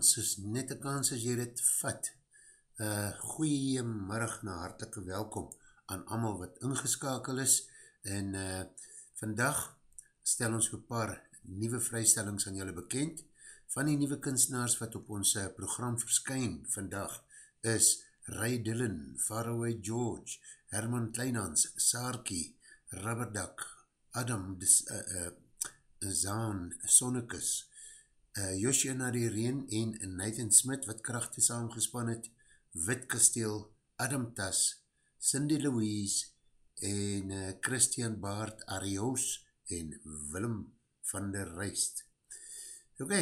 kans is net een kans as jy dit vat. Uh, goeiemiddag na hartelike welkom aan amal wat ingeskakel is en uh, vandag stel ons een paar nieuwe vrystellings aan julle bekend. Van die nieuwe kunstenaars wat op ons uh, program verskyn vandag is Ray Dillon, Faraway George, Herman Kleinans, Saarkie, Rubberdak, Adam Des, uh, uh, Zaan, Sonnekes, uh, Joshua Nadireen en Nathan Smith wat krachte saamgespan het, Wit Kasteel, Adam Tas, Cindy Louise en uh, Christian Baard Arios en Willem van der Rijst. Ok,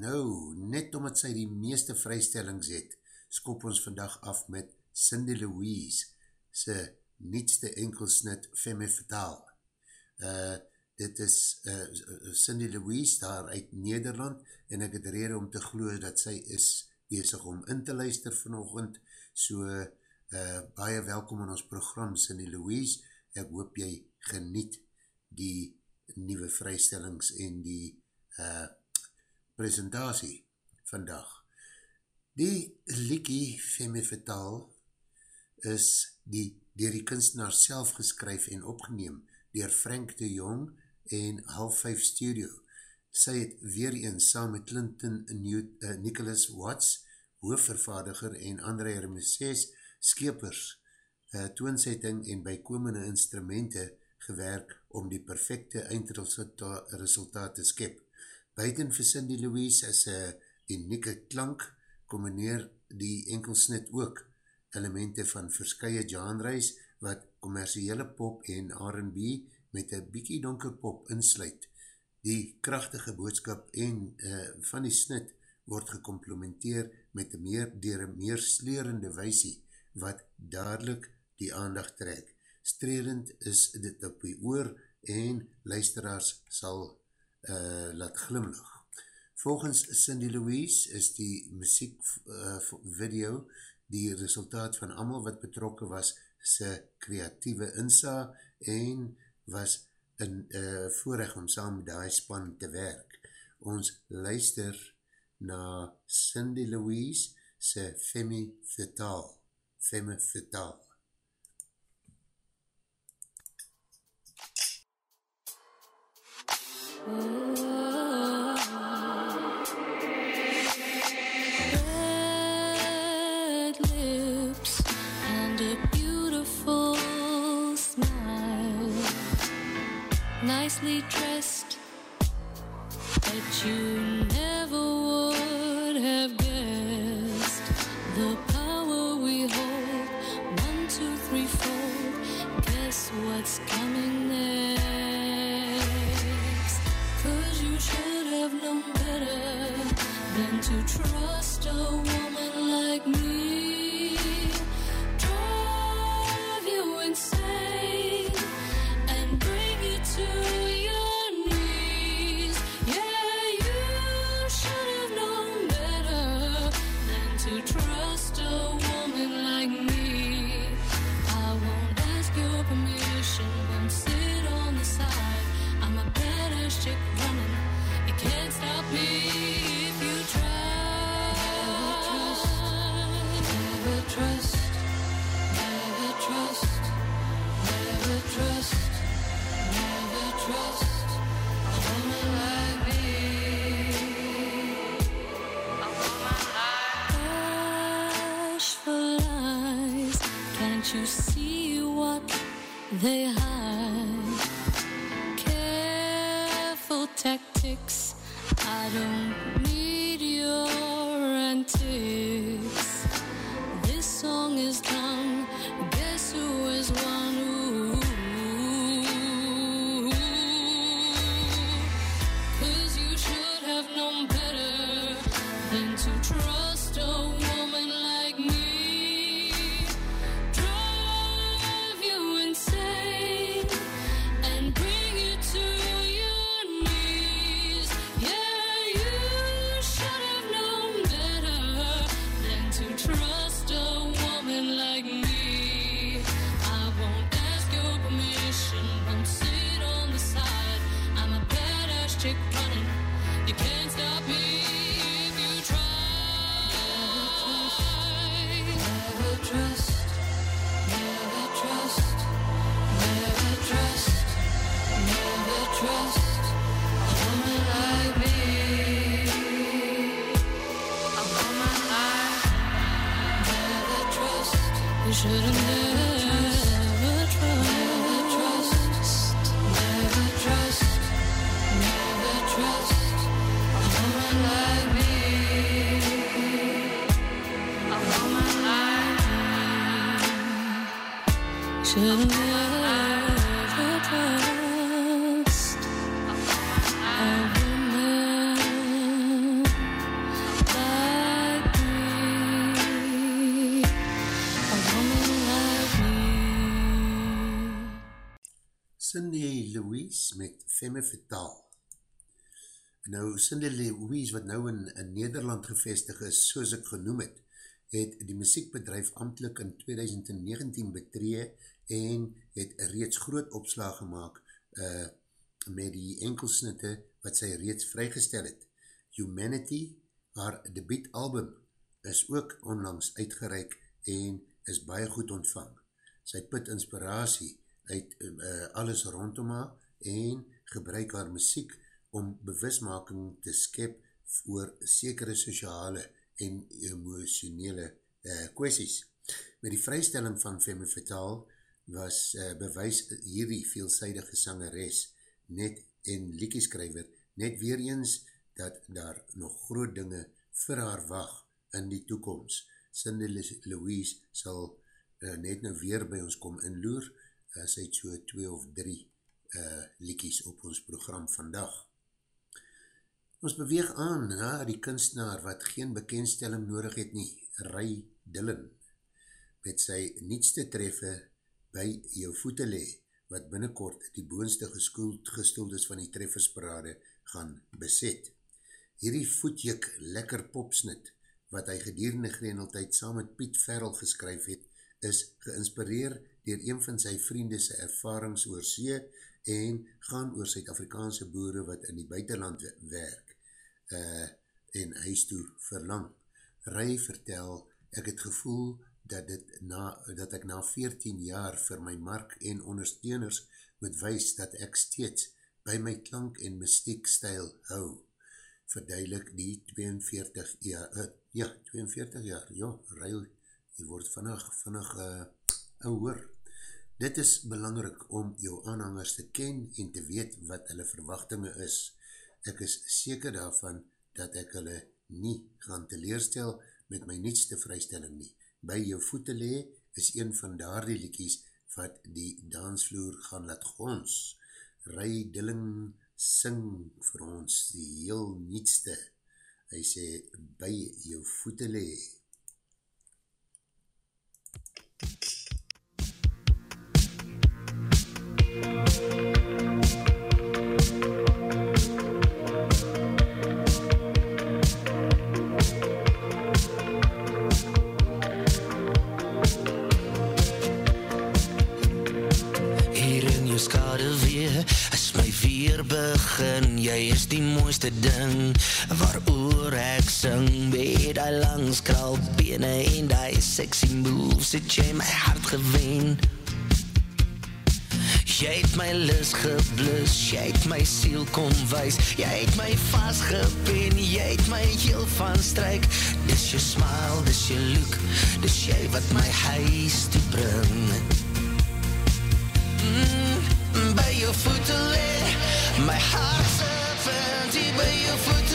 nou, net omdat sy die meeste vrystellings het, skop ons vandag af met Cindy Louise, sy nietste enkelsnit Femme Fataal. Uh, dit is uh, Cindy Louise daar uit Nederland en ek het rede om te glo dat sy is bezig om in te luister vanochtend, so uh, baie welkom in ons program, Cindy Louise, ek hoop jy geniet die nieuwe vrystellings en die uh, presentatie vandag. Die Likie Femme Fatale is die dier die kunstenaar self geskryf en opgeneem dier Frank de Jong en Half 5 Studio sy het weer eens saam met Clinton New, uh, Nicholas Watts, hoofvervaardiger en André Hermeses, skepers, uh, toonsetting en bykomende instrumente gewerk om die perfecte eindresultaat te skep. Buiten vir Cindy Louise as een unieke klank, combineer die enkelsnit ook elemente van verskye genreis wat commerciele pop en R&B met een bykie donker pop insluit, Die krachtige boodskap en uh, van die snit word gecomplementeer met een meer, dier een meer slerende weisie wat dadelijk die aandacht trek. Strelend is dit op die oor en luisteraars sal uh, laat glimlach. Volgens Cindy Louise is die muziek uh, video die resultaat van amal wat betrokken was sy kreatieve insa en was in uh, voorrecht om saam met die span te werk. Ons luister na Cindy Louise se Femme Fatale. Femme Fatale. Red nicely dressed but you never would have guessed the power we hold. One two three four. Guess what's coming next? Cause you should have known better than to trust a woman they Femme Fatale. Nou, Cindy Louise, wat nou in, in Nederland gevestig is, soos ek genoem het, het die muziekbedrijf amtelijk in 2019 betree en het reeds groot opslag gemaakt uh, met die enkelsnitte wat sy reeds vrygestel het. Humanity, haar debietalbum, is ook onlangs uitgereik en is baie goed ontvang. Sy put inspiratie uit uh, alles rondom haar en gebruik haar muziek om bewusmaking te skep voor sekere sociale en emotionele uh, kwesties. Met die vrystelling van Femme Fatale was uh, bewys hierdie veelzijdige sangeres net en liekieskryver net weer eens dat daar nog groot dinge vir haar wacht in die toekomst. Cindy Louise sal uh, net nou weer by ons kom inloer, uh, sy het so twee of drie uh, liekies op ons program vandag. Ons beweeg aan na die kunstenaar wat geen bekendstelling nodig het nie, Ray Dillon, met sy nietste treffe by jou voete le, wat binnenkort die boonste gestoeldes van die treffersparade gaan beset. Hierdie voetjuk lekker popsnit, wat hy gedierende greneltijd saam met Piet Verrel geskryf het, is geinspireer dier een van sy vriende sy ervarings oor see en gaan oor Suid-Afrikaanse boere wat in die buitenland werk uh, en huis toe verlang. Rai vertel, ek het gevoel dat, dit na, dat ek na 14 jaar vir my mark en ondersteuners moet wees dat ek steeds by my klank en mystiek stijl hou. Verduidelik die 42 jaar, uh, ja, 42 jaar, ja, Rai, jy word vannig, vannig uh, ouwer. Dit is belangrik om jou aanhangers te ken en te weet wat hulle verwachtinge is. Ek is seker daarvan dat ek hulle nie gaan teleerstel met my nietste vrystelling nie. By jou voete le is een van daar die liekies wat die dansvloer gaan laat gons. Rai Dilling sing vir ons die heel nietste. Hy sê, by jou voete le. Sexy moves Het jy my hart gewen Jy het my lis geblus, jy het my siel kom wys Jy het my vastgepen, jy het my heel van stryk. Dis jou smile, dis jou look, dis jy wat my huis toe bring. Mm, By jou voete le, my hart se punt Hier by jou voete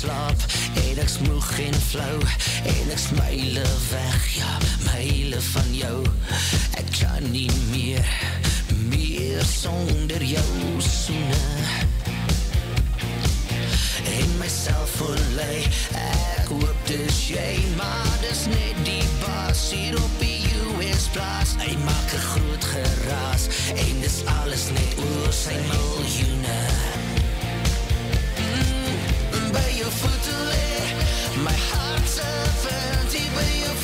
slaap. En ek smoeg en flauw. En ek smile weg, ja, myle van jou. Ek kan nie meer, meer sonder jou soene. En myself verlei Ek is net die baas hier op die US plaas. Hy maak 'n groot geraas. En dis alles net oor sy miljoene. Mm, by jou voete lê my hart se vind hier by jou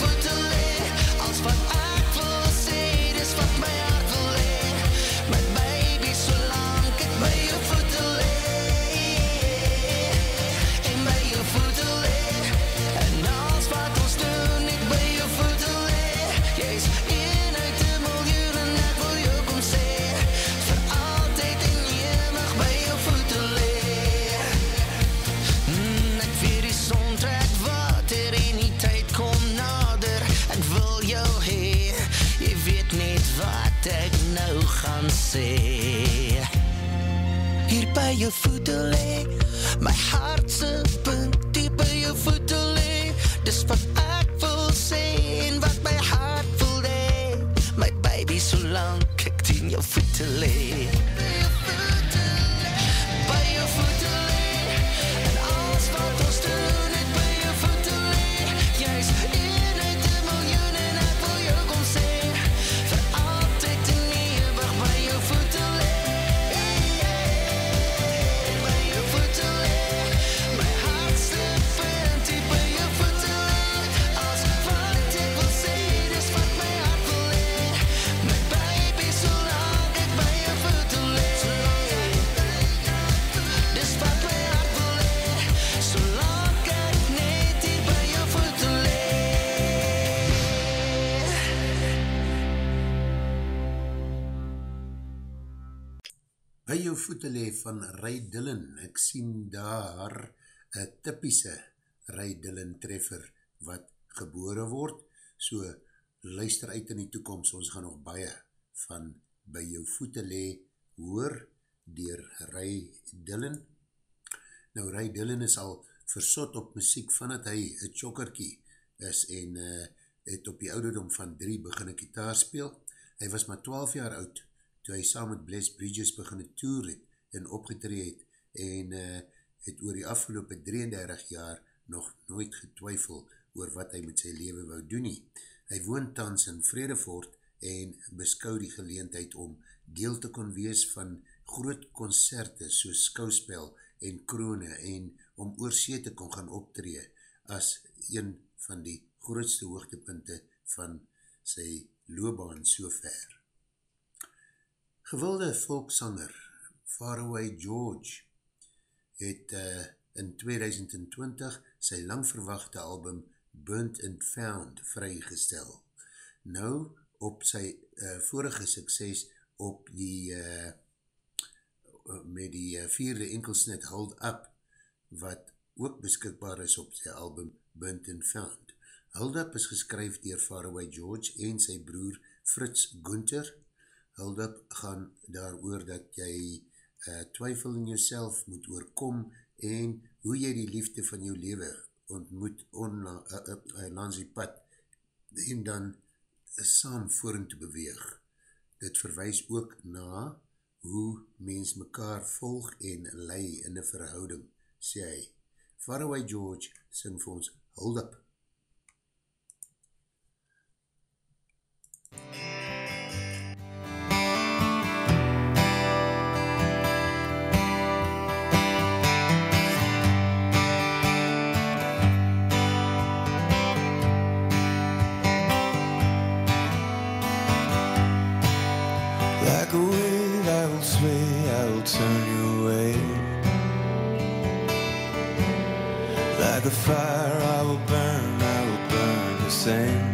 Ray Dillon, ek sien daar een typiese Ray Dillon treffer wat gebore word, so luister uit in die toekomst, ons gaan nog baie van by jou voete lê hoor dier Ray Dillon. Nou Ray Dillon is al versot op muziek vanat hy een chokkerkie is en uh, het op die ouderdom van drie begin een gitaar speel. Hy was maar 12 jaar oud toe hy saam met Bless Bridges begin toer het en opgetree het en uh, het oor die afgelopen 33 jaar nog nooit getwyfel oor wat hy met sy leven wou doen nie. Hy woon tans in Vredefort en beskou die geleentheid om deel te kon wees van groot concerte soos skouspel en krone en om oorsee te kon gaan optree as een van die grootste hoogtepunte van sy loopbaan so ver. Gewilde volksanger Faraway George het uh, in 2020 sy langverwachte album Burnt and Found vrygestel. Nou op sy uh, vorige sukses op die uh, met die vierde enkelsnit Hold Up wat ook beskikbaar is op sy album Burnt and Found. Hold Up is geskryf dier Faraway George en sy broer Fritz Gunther Hold up gaan daar oor dat jy uh, twyfel in jouself moet oorkom en hoe jy die liefde van jou leven ontmoet onla, uh, uh, uh, langs die pad en dan saam voering te beweeg. Dit verwijs ook na hoe mens mekaar volg en lei in een verhouding, sê hy. Faraway George sing vir ons Hold up. Like A fire, I will burn, I will burn the same.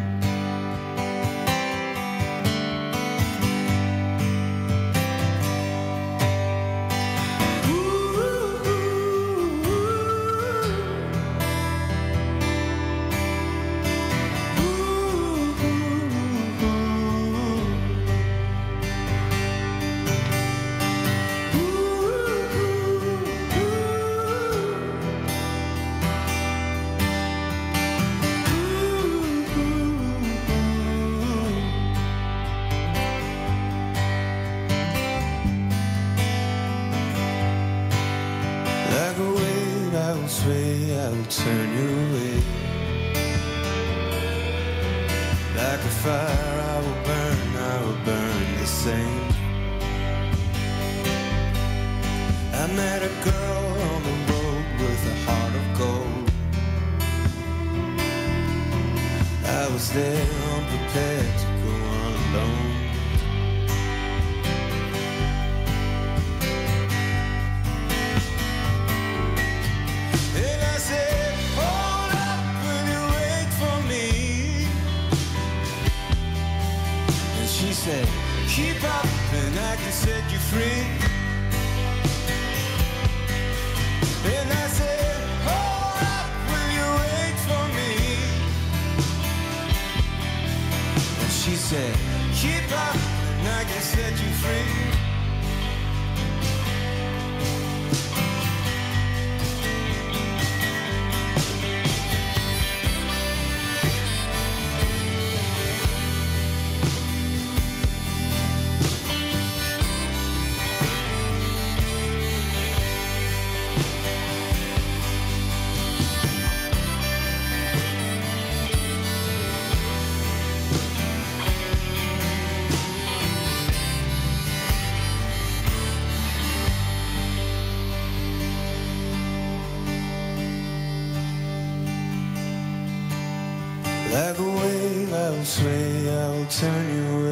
this way, I will turn you away.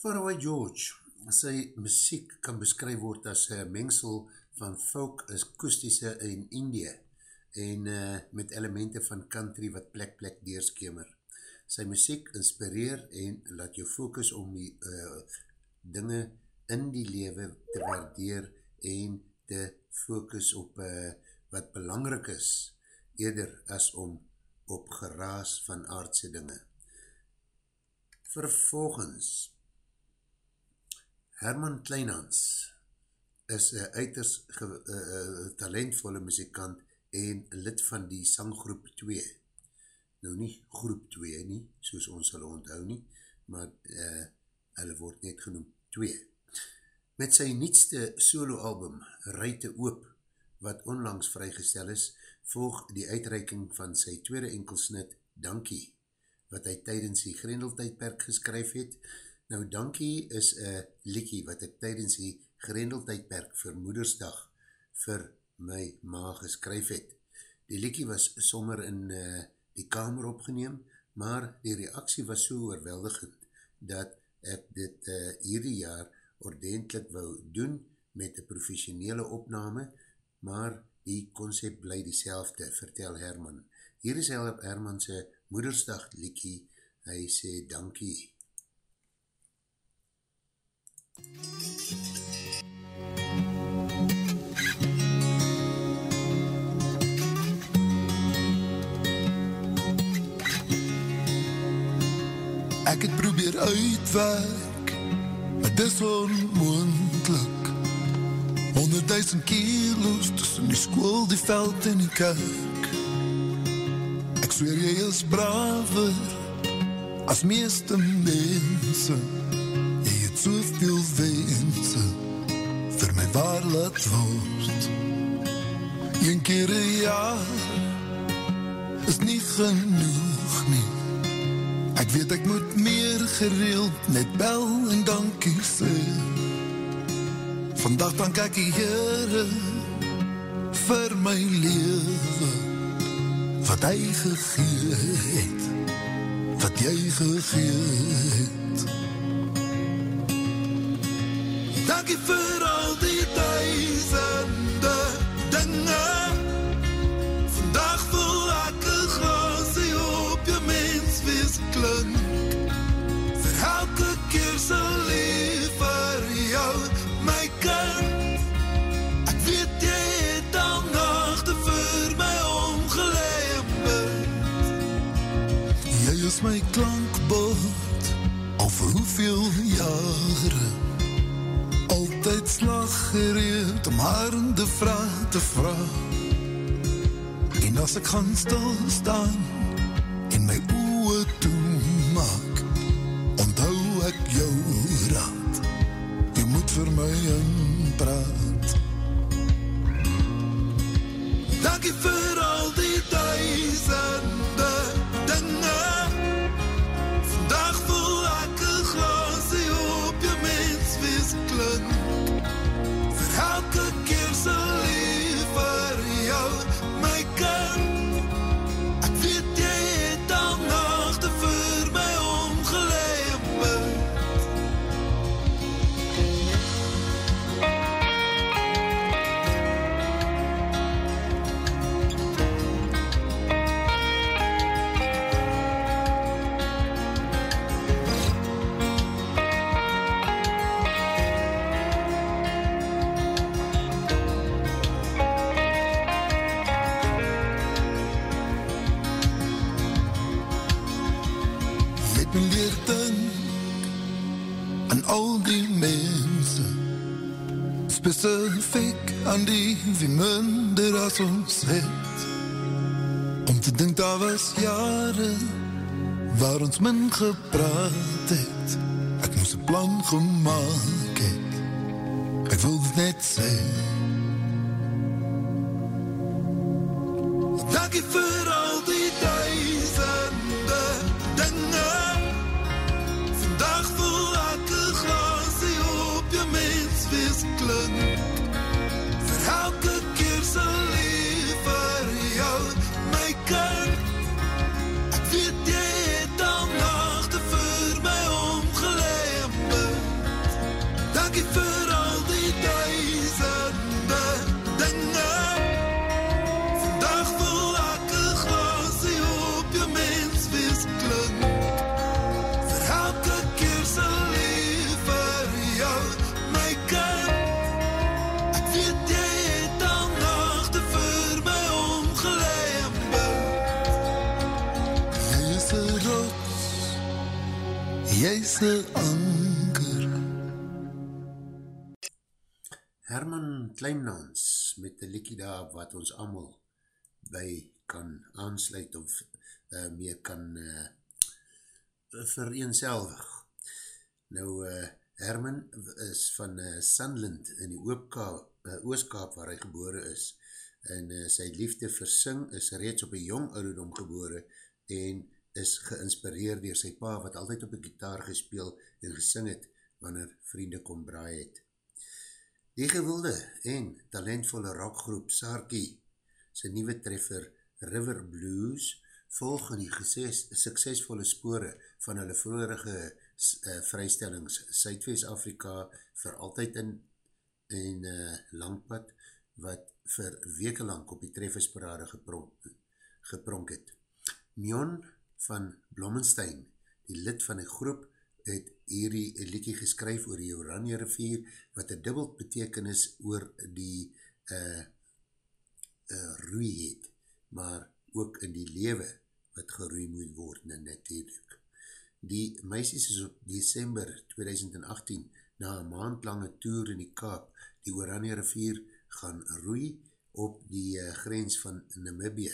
Faraway George, sy muziek kan beskryf word as een mengsel van folk akoestische in Indië en uh, met elemente van country wat plek plek deurskemer. Sy muziek inspireer en laat jou focus om die uh, dinge in die lewe te waardeer en te focus op uh, wat belangrik is, eerder as om op geraas van aardse dinge. Vervolgens, Herman Kleinhans is een uiters ge, uh, talentvolle muzikant en lid van die sanggroep 2. Nou nie groep 2 nie, soos ons hulle onthou nie, maar uh, hulle word net genoem 2. Met sy nietste solo album, Ruite Oop, wat onlangs vrygestel is, volg die uitreiking van sy tweede enkelsnit, Dankie, wat hy tydens die Grendeltijdperk geskryf het. Nou, Dankie is een liekie wat ek tydens die Grendeltijdperk vir Moedersdag vir my ma geskryf het. Die liekie was sommer in uh, die kamer opgeneem, maar die reaksie was so oorweldigend, dat ek dit uh, hierdie jaar ordentlik wou doen met een professionele opname, maar die concept bly die selfde, vertel Herman. Hier is Herman sy moedersdag liekie, hy sê dankie. Ek het probeer uitwerk, het is onmoendlik Honderdduisend kilo's tussen die school, die veld en die kerk. Ek zweer jy is braver as meeste mense. Jy het soveel wense vir my waar laat word. Een keer een jaar is nie genoeg nie. Ek weet ek moet meer gereeld net bel en dankie sê. Vandaag dank ek die Heere vir my lewe Wat hy gegee het, wat jy gegee het Dankie vir al die duisende dinge. Vandaag voel ek een glasie op jou mens wees klink. Vir elke keer sal lief vir jou my kind. Ek weet jy het al nachte vir my omgeleid Jy is my klankbord al vir hoeveel jare Altyd slag gereed om haar in de vraag te vraag En as ek gaan stilstaan en my oe toemaak Onthou ek jou raad. Jy moet vir my inpraat Dankie vir al die duisende Aan die wie minder as ons het. Om te dink daar was jare waar ons min gepraat het. Ek moes een plan gemaakt het. Ek wil dit net sê. Dankie vir met die liekie daar wat ons allemaal by kan aansluit of uh, mee kan uh, vereenselwig. Nou, uh, Herman is van uh, Sunland in die Oopkaap, uh, Ooskaap waar hy gebore is en uh, sy liefde vir sing is reeds op een jong ouderdom gebore en is geïnspireerd door sy pa wat altyd op die gitaar gespeel en gesing het wanneer vriende kom braai het. Die gewilde en talentvolle rockgroep Sarkie, sy nieuwe treffer River Blues, volg in die geses, suksesvolle spore van hulle vorige uh, vrystellings Suidwest-Afrika vir altyd in en uh, langpad wat vir wekelang op die treffersparade gepronk, gepronk het. Mion van Blommenstein, die lid van die groep, het hierdie liedjie geskryf oor die Oranje rivier, wat een dubbeld betekenis oor die uh, uh, roei het, maar ook in die lewe wat geroei moet word, nou natuurlijk. Die meisies is op December 2018 na een maandlange toer in die Kaap die Oranje rivier gaan roei op die uh, grens van Namibie.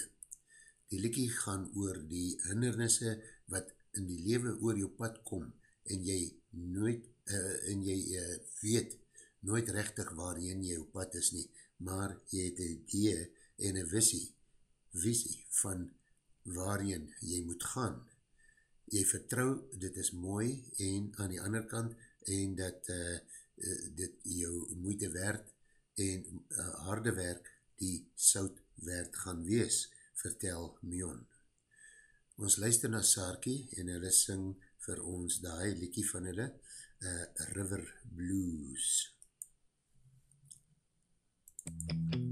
Die liekie gaan oor die hindernisse wat in die lewe oor jou pad kom en jy nooit, uh, en jy uh, weet nooit rechtig waarheen jy op pad is nie, maar jy het een idee en een visie, visie van waarheen jy moet gaan. Jy vertrou, dit is mooi en aan die ander kant en dat uh, dit jou moeite werd en uh, harde werk die soud werd gaan wees, vertel Mion. Ons luister na Saarkie en hulle sing vir ons die liekie van hulle, uh, River Blues. MUZIEK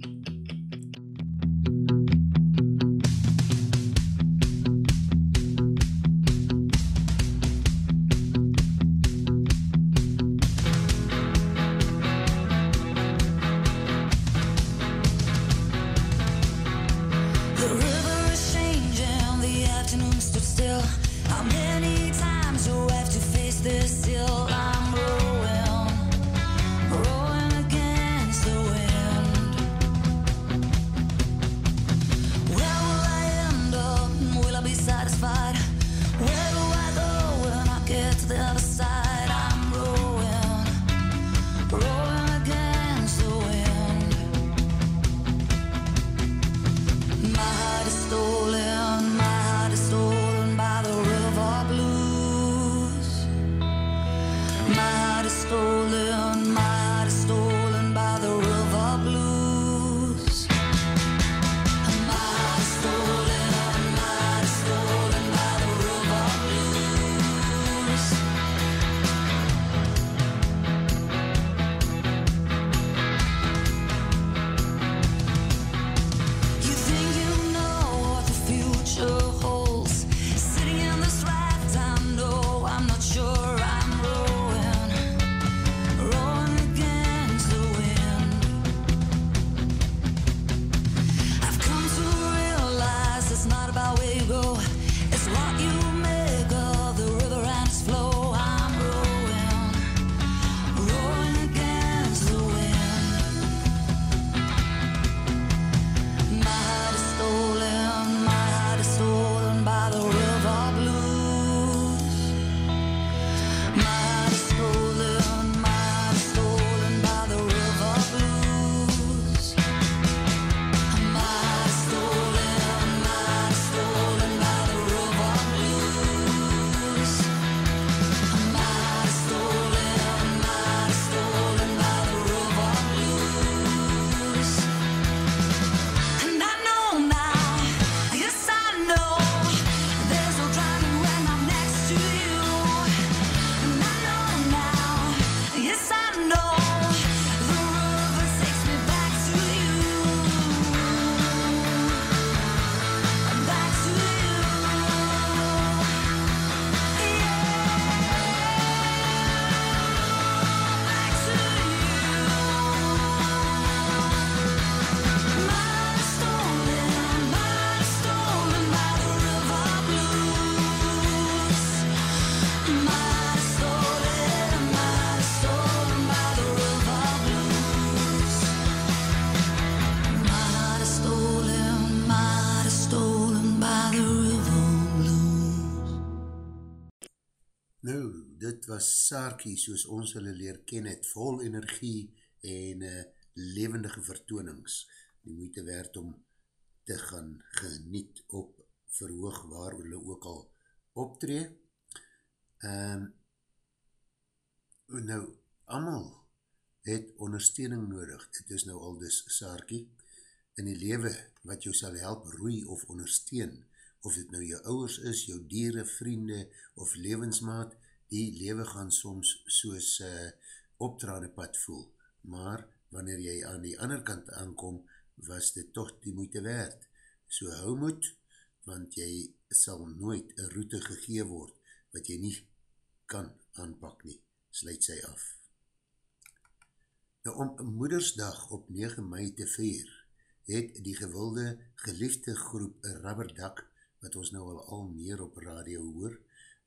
Saarkie soos ons hulle leer ken het, vol energie en uh, levendige vertoonings. Die moeite werd om te gaan geniet op verhoog waar hulle ook al optree. Um, nou, amal het ondersteuning nodig, dit is nou al dus Saarkie, in die lewe wat jou sal help roei of ondersteun, of dit nou jou ouwers is, jou dieren, vriende of levensmaat, die lewe gaan soms soos uh, optrane pad voel, maar wanneer jy aan die ander kant aankom, was dit toch die moeite werd. So hou moed, want jy sal nooit een route gegee word, wat jy nie kan aanpak nie, sluit sy af. Nou om moedersdag op 9 mei te vier, het die gewilde geliefde groep Rubberdak, wat ons nou al al meer op radio hoor,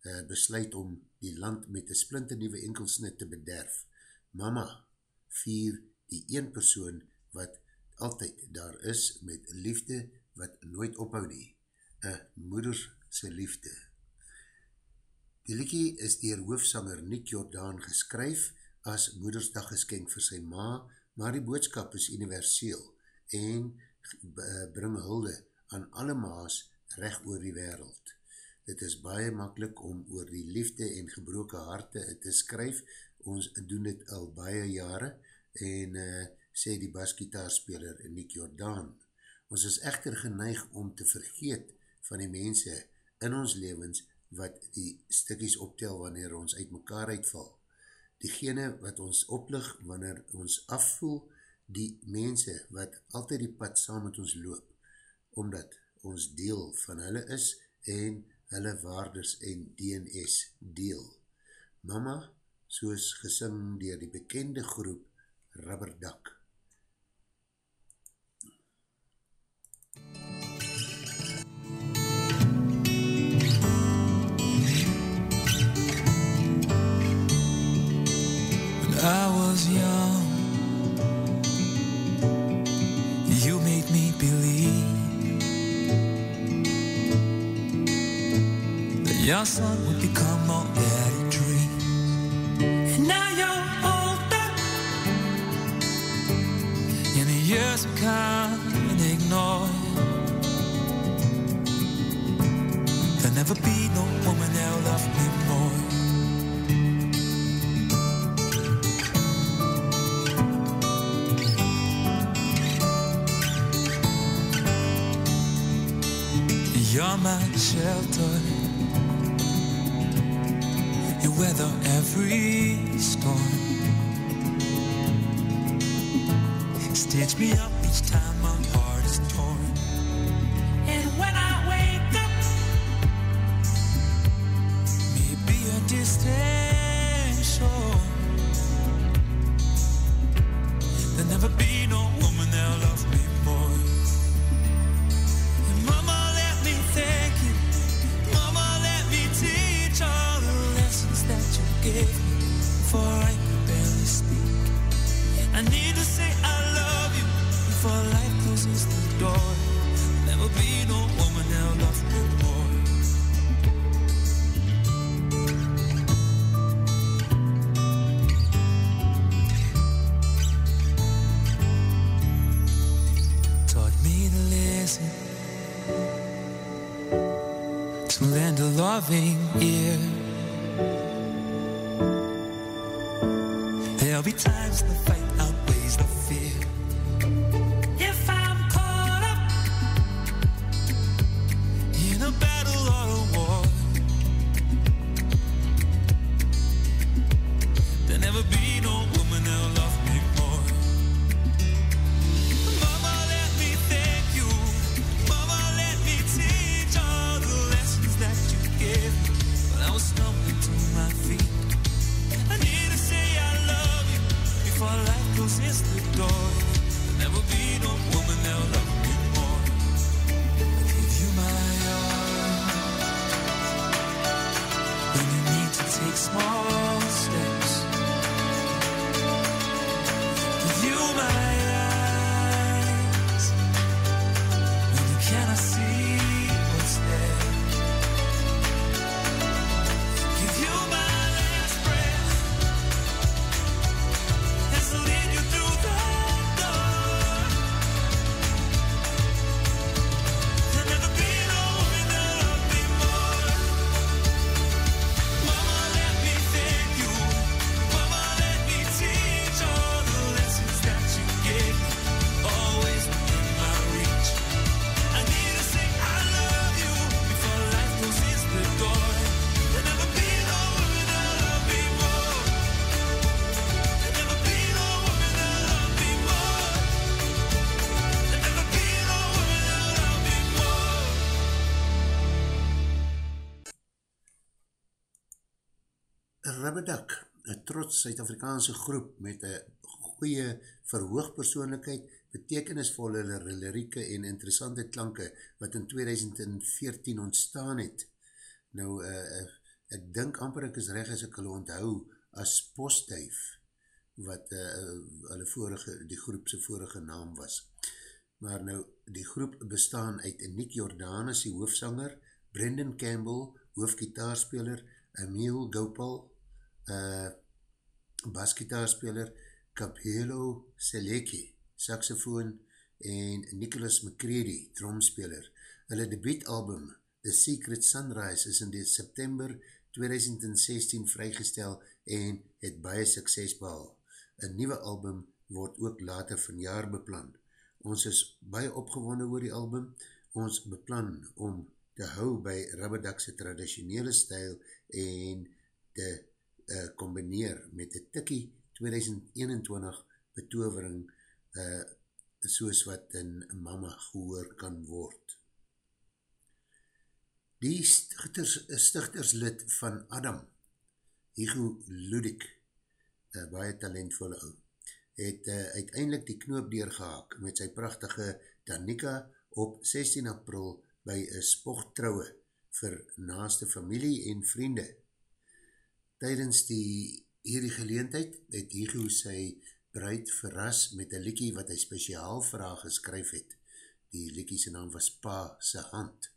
uh, besluit om die land met een splinternieuwe enkelsnit te bederf. Mama vier die een persoon wat altyd daar is met liefde wat nooit ophou nie. Een moederse liefde. Die liekie is dier hoofsanger Nick Jordaan geskryf as moedersdag geskenk vir sy ma, maar die boodskap is universeel en bring hulde aan alle maas recht oor die wereld. Dit is baie makkelijk om oor die liefde en gebroke harte te skryf. Ons doen dit al baie jare en uh, sê die basgitaarspeler Nick Jordaan. Ons is echter geneig om te vergeet van die mense in ons levens wat die stikkies optel wanneer ons uit mekaar uitval. Diegene wat ons oplig wanneer ons afvoel, die mense wat altyd die pad saam met ons loop, omdat ons deel van hulle is en hulle waardes en DNS deel. Mama, soos gesing dier die bekende groep Rubberdak. I was young, your son would become all that he dreamed. And now you're older, In the years have come and ignore. There'll never be no woman that'll love me more. You're my shelter. You weather every storm. Stitch me up each time small steps. You my Suid-Afrikaanse groep met een goeie verhoogpersoonlijkheid, betekenisvolle lirieke en interessante klanke wat in 2014 ontstaan het. Nou, uh, ek dink amper ek is reg as ek hulle onthou as postduif wat uh, hulle vorige, die groepse vorige naam was. Maar nou, die groep bestaan uit Nick Jordanus, die hoofsanger, Brendan Campbell, hoofgitaarspeler, Emil Gopal, uh, basgitaarspeler, Capello Seleki, saxofoon, en Nicholas McCready, tromspeler. Hulle debietalbum, The Secret Sunrise, is in die September 2016 vrygestel en het baie sukses behal. Een nieuwe album word ook later vanjaar beplan. Ons is baie opgewonde oor die album. Ons beplan om te hou by Rubberdakse traditionele stijl en te uh, combineer met die Tikkie 2021 betovering uh, soos wat in mama gehoor kan word. Die stichters, stichterslid van Adam, Higo Ludik, uh, baie talentvolle ou, het uh, uiteindelik die knoop deurgehaak met sy prachtige Danica op 16 april by een spochtrouwe vir naaste familie en vriende. Tijdens die hierdie geleentheid het Higo sy bruid verras met een liekie wat hy speciaal vir haar geskryf het. Die liekie sy naam was Pa se hand.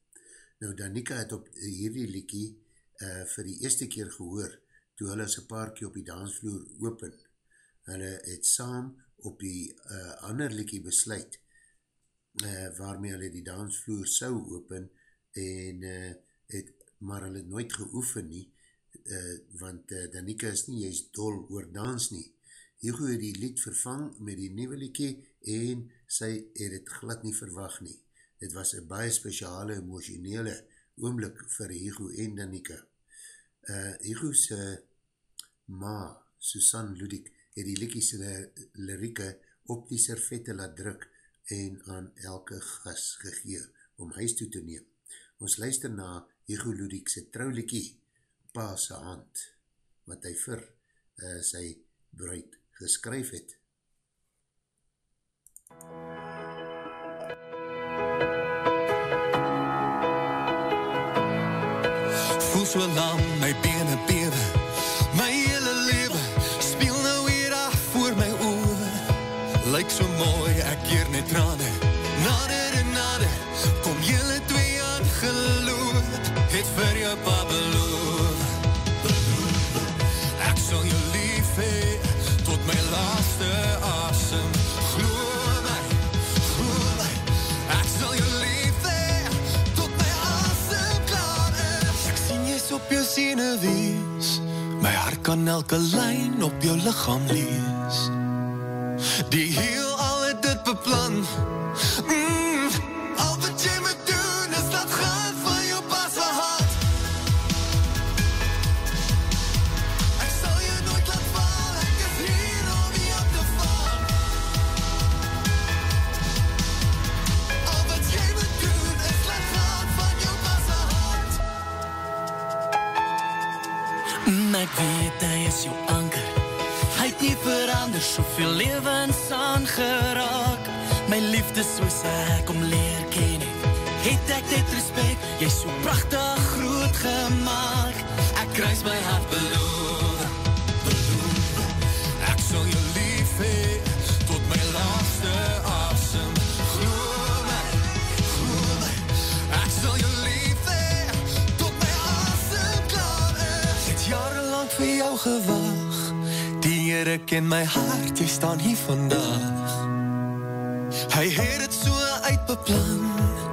Nou Danica het op hierdie liekie uh, vir die eerste keer gehoor toe hulle sy paarkie op die dansvloer open. Hulle het saam op die uh, ander liekie besluit uh, waarmee hulle die dansvloer sou open en uh, het, maar hulle het nooit geoefen nie uh, want uh, Danica is nie juist dol oor dans nie. Hugo het die lied vervang met die nieuwe liekie en sy het het glad nie verwag nie. Het was een baie speciale emotionele oomlik vir Hugo en Danica. Uh, Hugo's uh, ma, Susan Ludik, het die liekies lirieke op die servette laat druk en aan elke gas gegee om huis toe te neem. Ons luister na Hugo Ludik sy trouwliekie, Pa se hand, wat hy vir uh, sy bruid geskryf het. Voel so lang, my bene bewe My hele lewe Speel nou weer af voor my oor Lyk so mooi, ek keer net trane op jou senuwees. My hart kan elke lijn op jou lichaam lees. Die heel al het dit beplan soveel levens aangeraak. My liefde soos ek om leer ken. Het Het ek dit respect, jy so prachtig groot gemaakt Ek kruis my hart beloof. Ek sal jou lief hee Tot my laaste asem. Glo my, glo my. Ek sal jou lief hee Tot my asem klaar is. Het jarenlang vir jou gewag Die Heere ken my hart Jy staan hier vandag. Hy het het so uitbeplan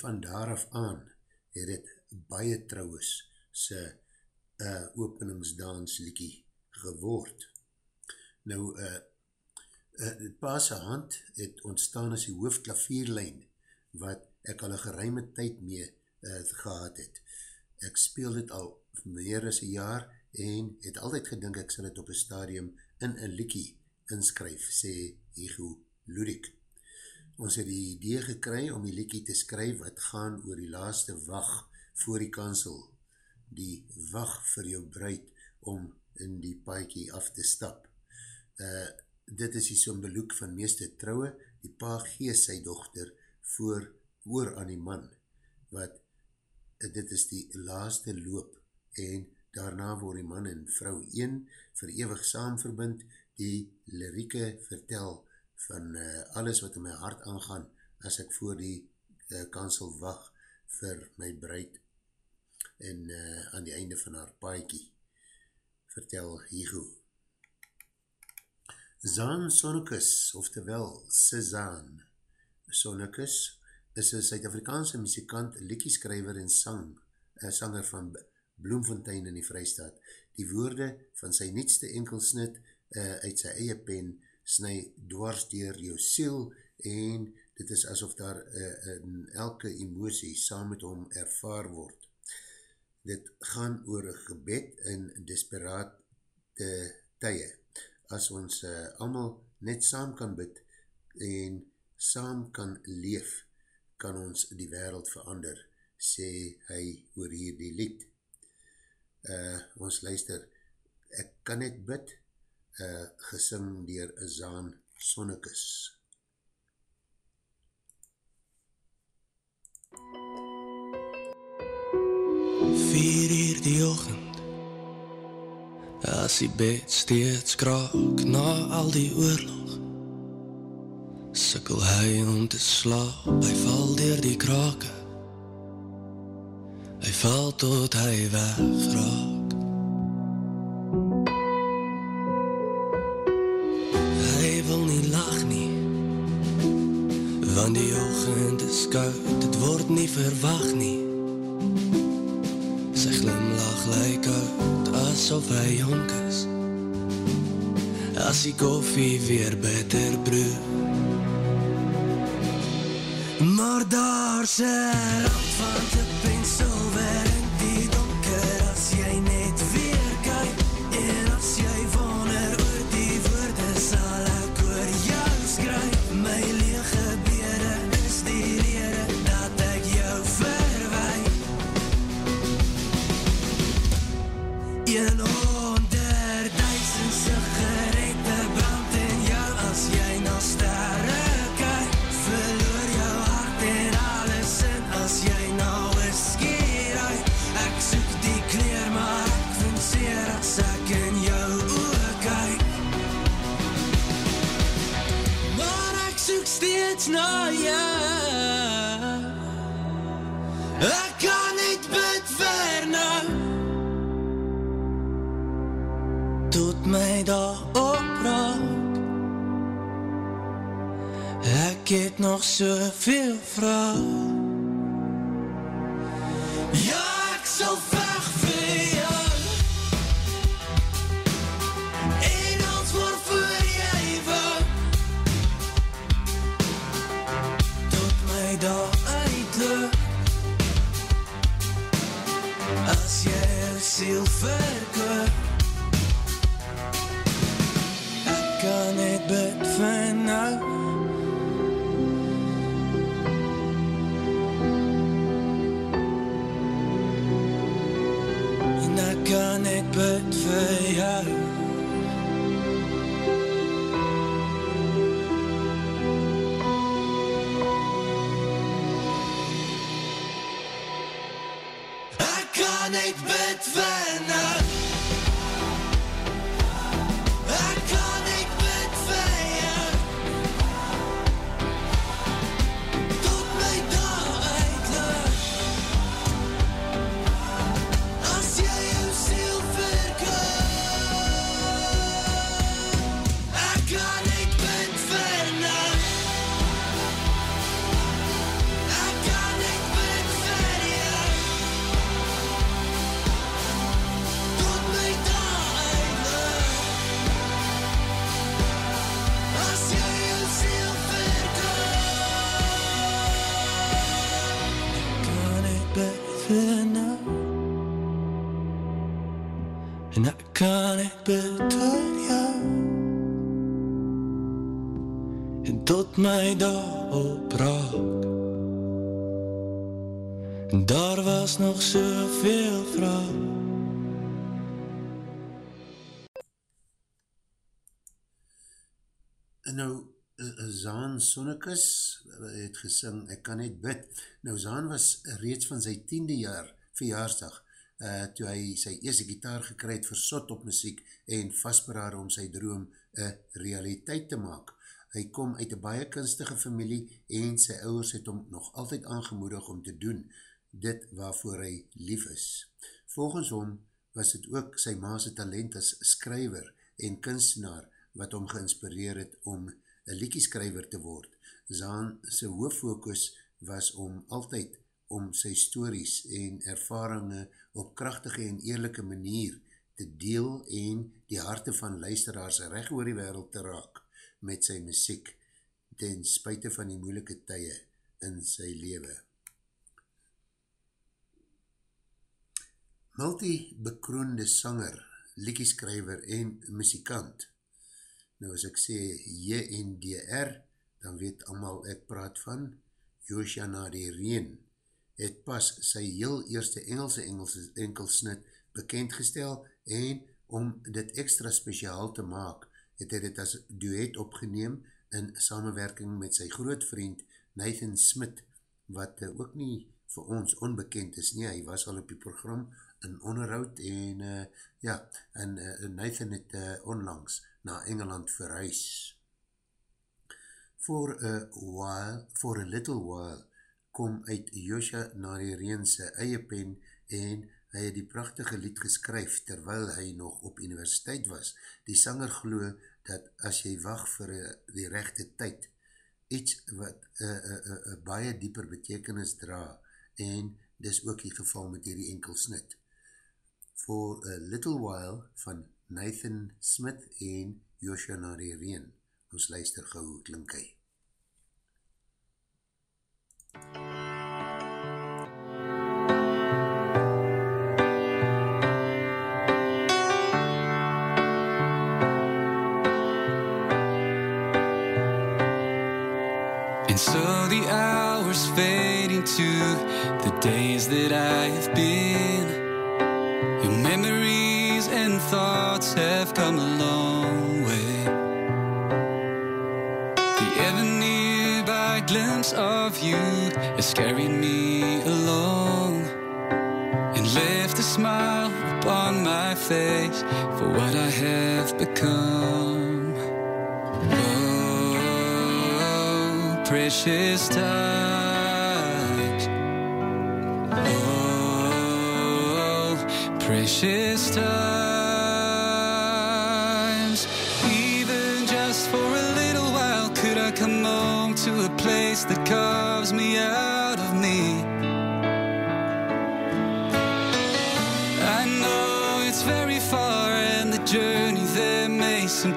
van daar af aan het het baie trouwens sy uh, openingsdanslikie geword. Nou, uh, uh, Paase hand het ontstaan as die hoofdklavierlijn wat ek al een geruime tyd mee uh, gehad het. Ek speel dit al meer as een jaar en het altyd gedink ek sal het op een stadium in een liekie inskryf, sê Ego Ludik. Ons het die idee gekry om die liekie te skryf wat gaan oor die laaste wacht voor die kansel, die wacht vir jou bruid om in die paaikie af te stap. Uh, dit is die symbolik van meeste trouwe, die pa gees sy dochter voor, oor aan die man, wat uh, dit is die laaste loop en daarna word die man en vrou een vir ewig saam verbind, die lirieke vertel van uh, alles wat in my hart aangaan as ek voor die uh, kansel wacht vir my bruid en uh, aan die einde van haar paaikie vertel Higo. Zaan Sonnekus, oftewel Cezanne Sonnekus, is een Suid-Afrikaanse muzikant, liekieskrijver en sang, een sanger van Bloemfontein in die Vrijstaat. Die woorde van sy nietste enkelsnit uh, uit sy eie pen sny dwars dier jou siel en dit is asof daar uh, in elke emosie saam met hom ervaar word. Dit gaan oor een gebed in desperate tye. As ons uh, allemaal net saam kan bid en saam kan leef, kan ons die wereld verander, sê hy oor hierdie lied. Uh, ons luister, ek kan net bid, uh, gesing dier Zaan Sonnekus. Vier uur die ochend As die bed steeds kraak na al die oorlog Sikkel hy om te slaap, hy val dier die krake Hy val tot hy wegraak Want die ochend is koud, het word nie verwag nie. Sy glimlach lyk oud, asof hy jonk is. As die koffie weer bitter broe Maar daar's een rand van te pensilwer steeds na jou Ek kan niet bid vir nou tot my daar opraak. Ek het nog soveel vraag Zaan Sonnekus het gesing, ek kan net bid. Nou, Zaan was reeds van sy tiende jaar, verjaarsdag, uh, toe hy sy eerste gitaar gekry het vir sot op muziek en vastberaar om sy droom een realiteit te maak. Hy kom uit een baie kunstige familie en sy ouders het hom nog altyd aangemoedig om te doen dit waarvoor hy lief is. Volgens hom was het ook sy maase talent as skryver en kunstenaar wat hom geïnspireer het om een liekieskryver te word. Zaan sy hoofdfokus was om altyd om sy stories en ervaringe op krachtige en eerlijke manier te deel en die harte van luisteraars recht oor die wereld te raak met sy muziek ten spuite van die moeilike tye in sy lewe. Multi-bekroonde sanger, liekieskryver en muzikant. Nou as ek sê JNDR, dan weet allemaal ek praat van Joosja na die Reen. Het pas sy heel eerste Engelse Engelse enkelsnit bekendgestel en om dit extra speciaal te maak, het hy dit as duet opgeneem in samenwerking met sy groot vriend Nathan Smith, wat ook nie vir ons onbekend is nie, hy was al op die program in onderhoud en uh, ja, en uh, Nathan het uh, onlangs na Engeland verhuis. For a while, for a little while, kom uit Josja na die reense eie pen en hy het die prachtige lied geskryf terwyl hy nog op universiteit was. Die sanger glo dat as jy wacht vir die rechte tyd, iets wat uh, uh, uh, uh, baie dieper betekenis dra en dis ook die geval met hierdie enkelsnit. For a little while van Nathan Smith en Joshua Nariereen. Ons luister gauw klink hy. And so the hours fade into the days that I have been. Of you has carried me along and left a smile upon my face for what I have become. Oh, precious times. Oh, precious times. Even just for a little while, could I come home to a place that carves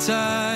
may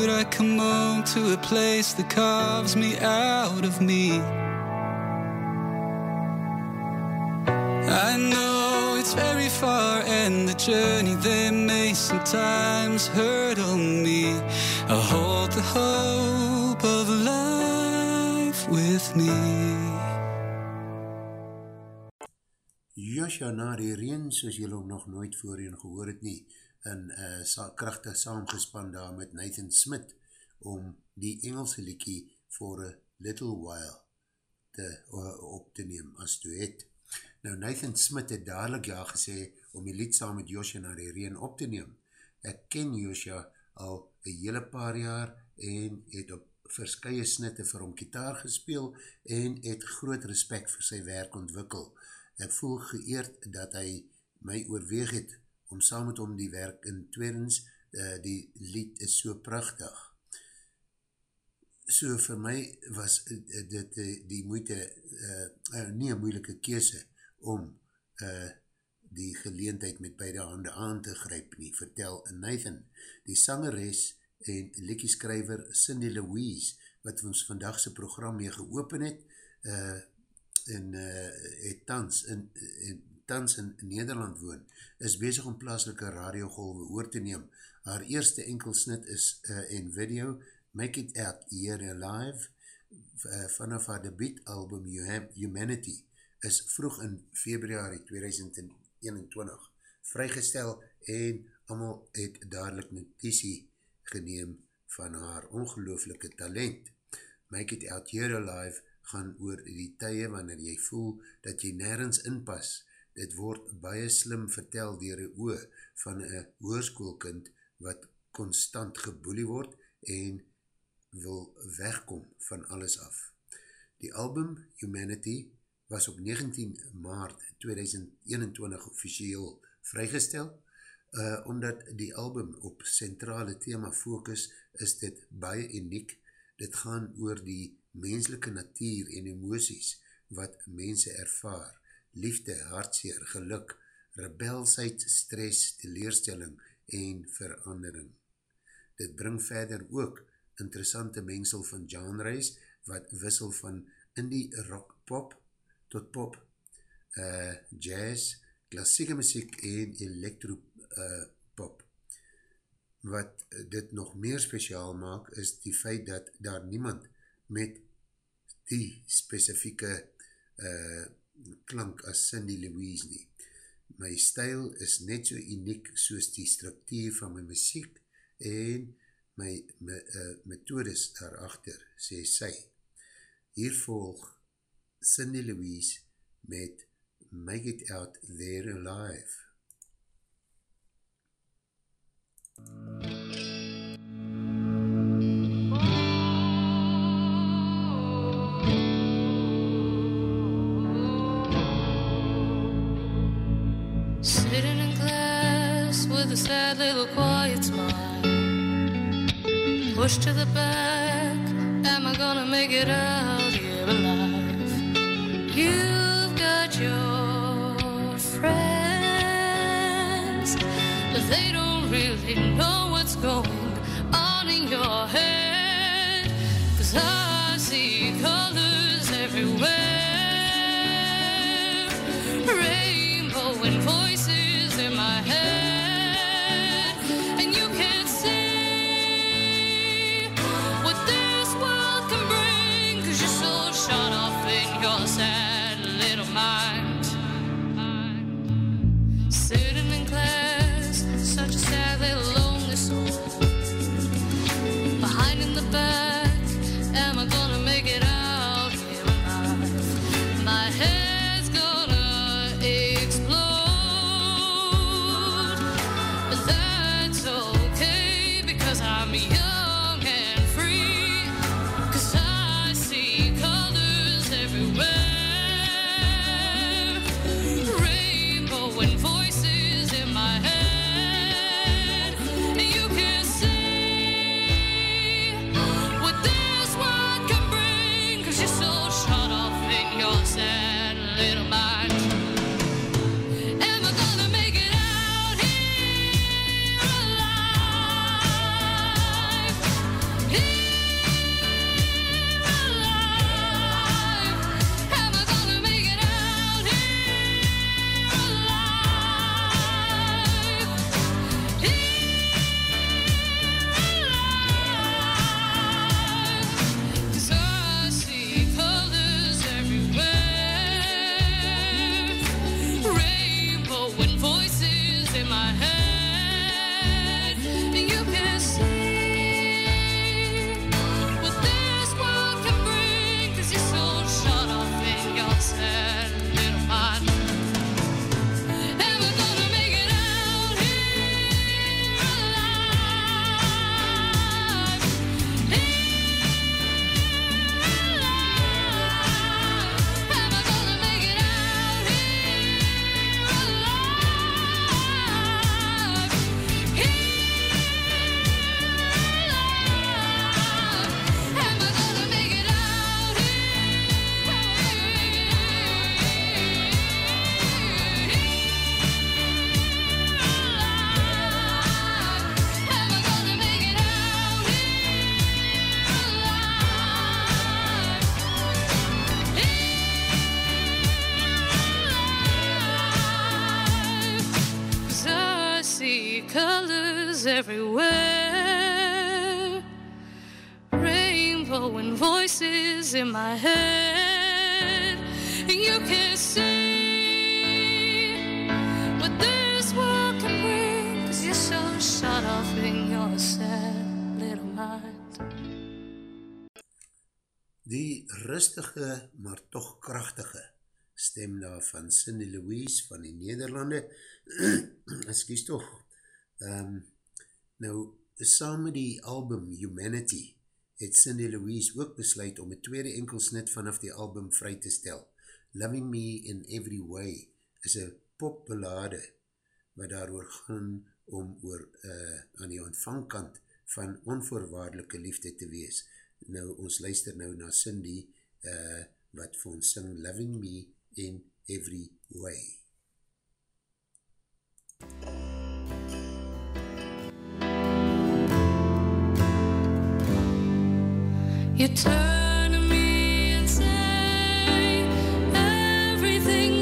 could I come home to a place that carves me out of me? I know it's very far, and the journey there may sometimes hurdle me. I hold the hope of life with me. Joshua na die reen, soos julle hom nog nooit voorheen gehoor het nie, in uh, sa krachtig saamgespan daar met Nathan Smith, om die Engelse liekie for a little while te, uh, op te neem as duet. Nou Nathan Smith het dadelijk ja gesê om die lied saam met Joshua na die reen op te neem. Ek ken Joshua al een hele paar jaar en het op verskye snitte vir hom kitaar gespeel en het groot respect vir sy werk ontwikkel. Ek voel geëerd dat hy my oorweeg het om saam met hom die werk in tweedens, uh, die lied is so prachtig. So vir my was uh, dit uh, die moeite, uh, uh, nie een moeilike kese om uh, die geleentheid met beide hande aan te gryp nie, vertel Nathan. Die sangeres en lekkieskryver Cindy Louise, wat ons vandagse program mee geopen het, uh, en uh, het tans in, en tans in Nederland woon, is bezig om plaaslike radiogolwe oor te neem. Haar eerste enkelsnit is uh, en video, Make It Out Here Alive, uh, vanaf haar debiet album Humanity, is vroeg in februari 2021 vrygestel en allemaal het dadelijk notitie geneem van haar ongelooflike talent. Make It Out Here Alive gaan oor die tye wanneer jy voel dat jy nergens inpas. Dit word baie slim vertel dier die oor van een hoerskoolkind wat constant geboelie word en wil wegkom van alles af. Die album Humanity was op 19 maart 2021 officieel vrygestel, uh, omdat die album op centrale thema focus is dit baie uniek. Dit gaan oor die menslike natuur en emoties wat mense ervaar, liefde, hartseer, geluk, rebelsheid, stress, teleerstelling en verandering. Dit bring verder ook interessante mengsel van genres wat wissel van indie rock pop tot pop, uh, jazz, klassieke muziek en electro uh, pop. Wat dit nog meer speciaal maak is die feit dat daar niemand met die specifieke uh, klank as Cindy Louise nie. My stijl is net so uniek soos die structuur van my muziek en my me, uh, methodes daarachter, sê sy. Hier volg Cindy Louise met Make It Out There Alive. Thank a sad little quiet smile. Pushed to the back, am I gonna make it out here alive? You've got your friends, but they don't really know what's going on in your head. Cause I see colors everywhere, rainbow rustige, maar toch krachtige stem daar van Cindy Louise van die Nederlande, excuse toch, um, nou, saam met die album Humanity, het Cindy Louise ook besluit om een tweede enkelsnit vanaf die album vry te stel. Loving Me in Every Way is een popbelade wat daar oor gaan om oor, uh, aan die ontvangkant van onvoorwaardelike liefde te wees. Nou, ons luister nou na Cindy Louise uh, wat vir ons sing Loving Me in Every Way. You turn to me and say everything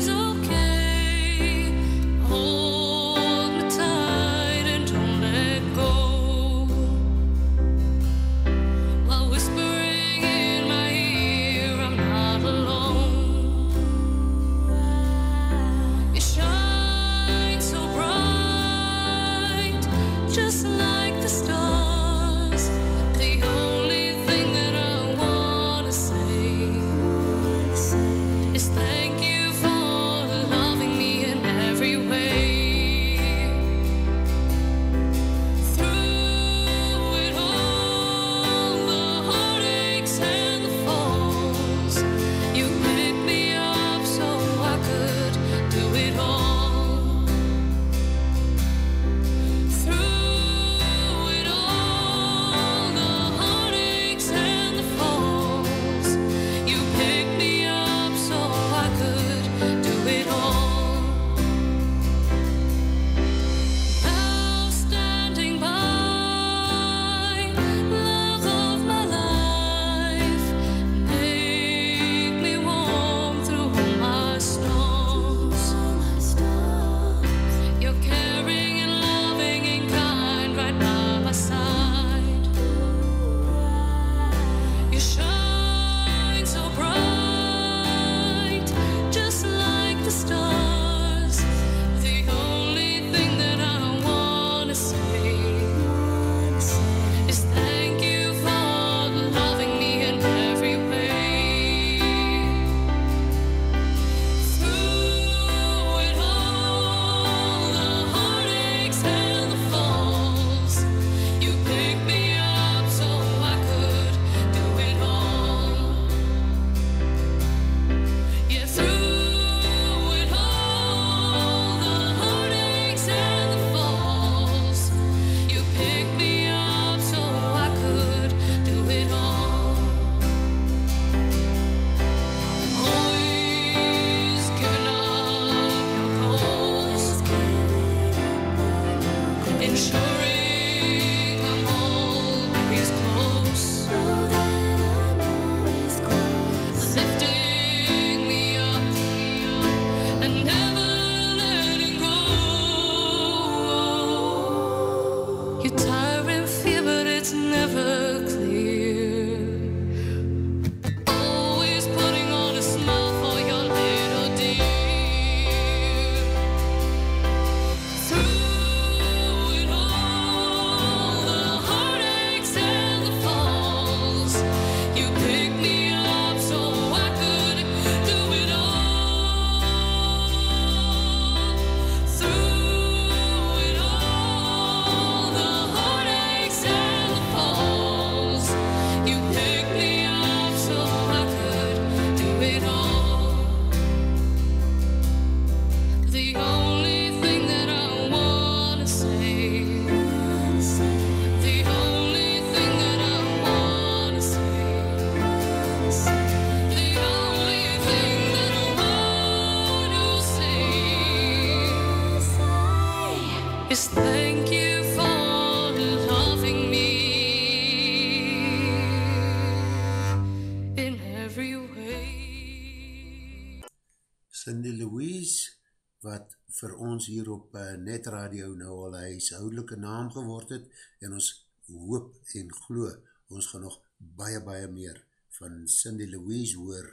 Cindy Louise, wat vir ons hier op eh, uh, Net Radio nou al een huishoudelike naam geword het, en ons hoop en glo, ons gaan nog baie, baie meer van Cindy Louise hoor.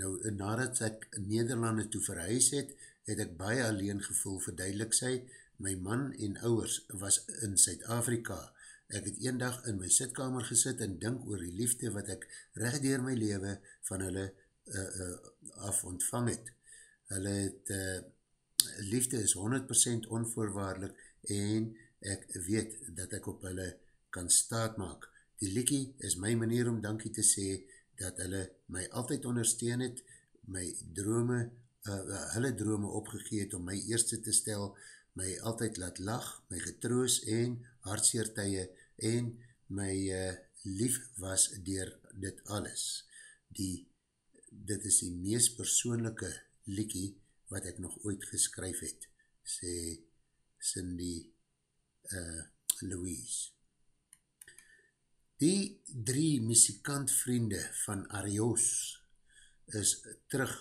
Nou, eh, nadat ek Nederlande toe verhuis het, het ek baie alleen gevoel, verduidelik sy, my man en ouwers was in Suid-Afrika. Ek het een dag in my sitkamer gesit en dink oor die liefde wat ek recht dier my leven van hulle uh, uh, af ontvang het. Hulle het, uh, liefde is 100% onvoorwaardelik en ek weet dat ek op hulle kan staat maak. Die liekie is my manier om dankie te sê dat hulle my altyd ondersteun het, my drome, uh, hulle drome opgegeet om my eerste te stel, my altyd laat lach, my getroos en hartseertuie en my uh, lief was dier dit alles. Die, dit is die meest persoonlijke liekie wat ek nog ooit geskryf het, sê Cindy uh, Louise. Die drie muzikantvriende van Arios is terug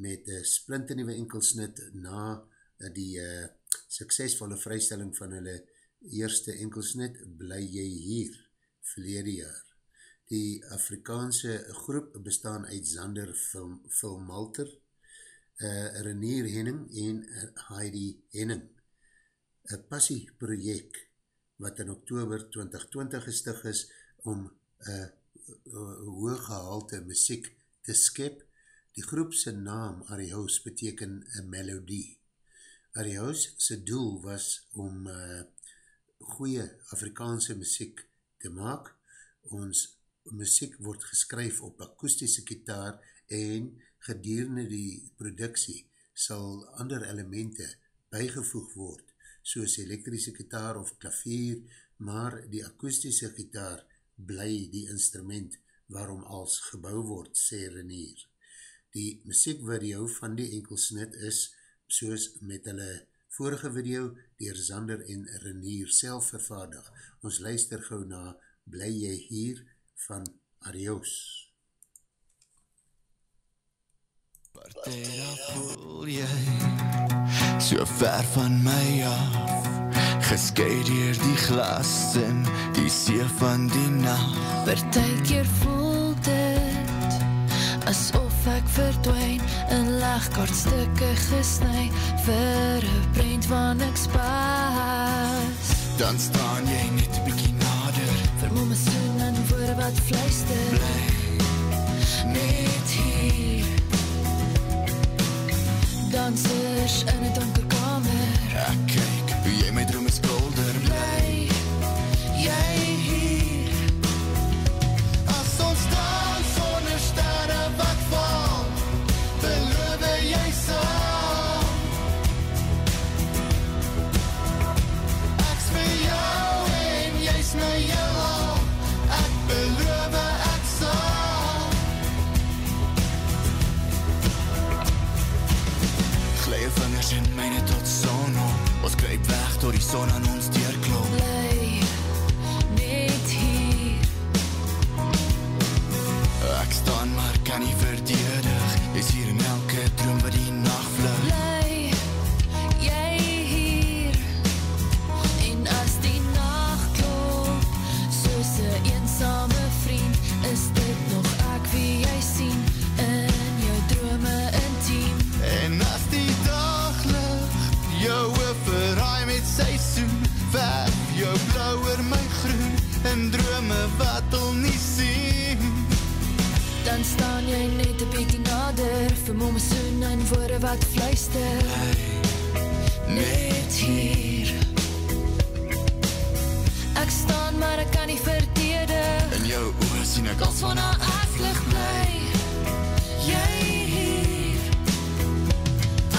met een splinternieuwe enkelsnit na die uh, suksesvolle vrystelling van hulle eerste enkelsnit Bly jy hier, verlede jaar. Die Afrikaanse groep bestaan uit Zander Vilmalter, uh, Renier Henning en Heidi Henning. Een passieproject wat in oktober 2020 gestig is om een hooggehalte muziek te skep. Die groepse naam Arihoos beteken een melodie. Arihoos sy doel was om uh, goeie Afrikaanse muziek te maak. Ons muziek word geskryf op akoestische gitaar en gedurende die productie sal ander elemente bygevoeg word soos elektrische gitaar of klavier, maar die akoestische gitaar bly die instrument waarom als gebouw word, sê Renier. Die muziekvideo van die enkelsnit is, soos met hulle vorige video, dier Zander en Renier self vervaardig. Ons luister gauw na Bly jy hier van Arios. Partera voel jy So ver van my af Geskei dier die glas in Die see van die nacht Partykeer voel dit asof ek verdwijn in legkaartstukke gesny vir 'n prent van ek spas. Dan staan jy net 'n bietjie nader Vermoe my soen en woorde wat fluister. Bly Net hier. Dansers in 'n donker kamer. Ek kyk hoe jy my drome skilder kruip weg my soen en woorde wat fluister. Net hier. Ek staan maar ek kan nie verdedig. In jou oor sien ek Als van haar aflig bly Jy hier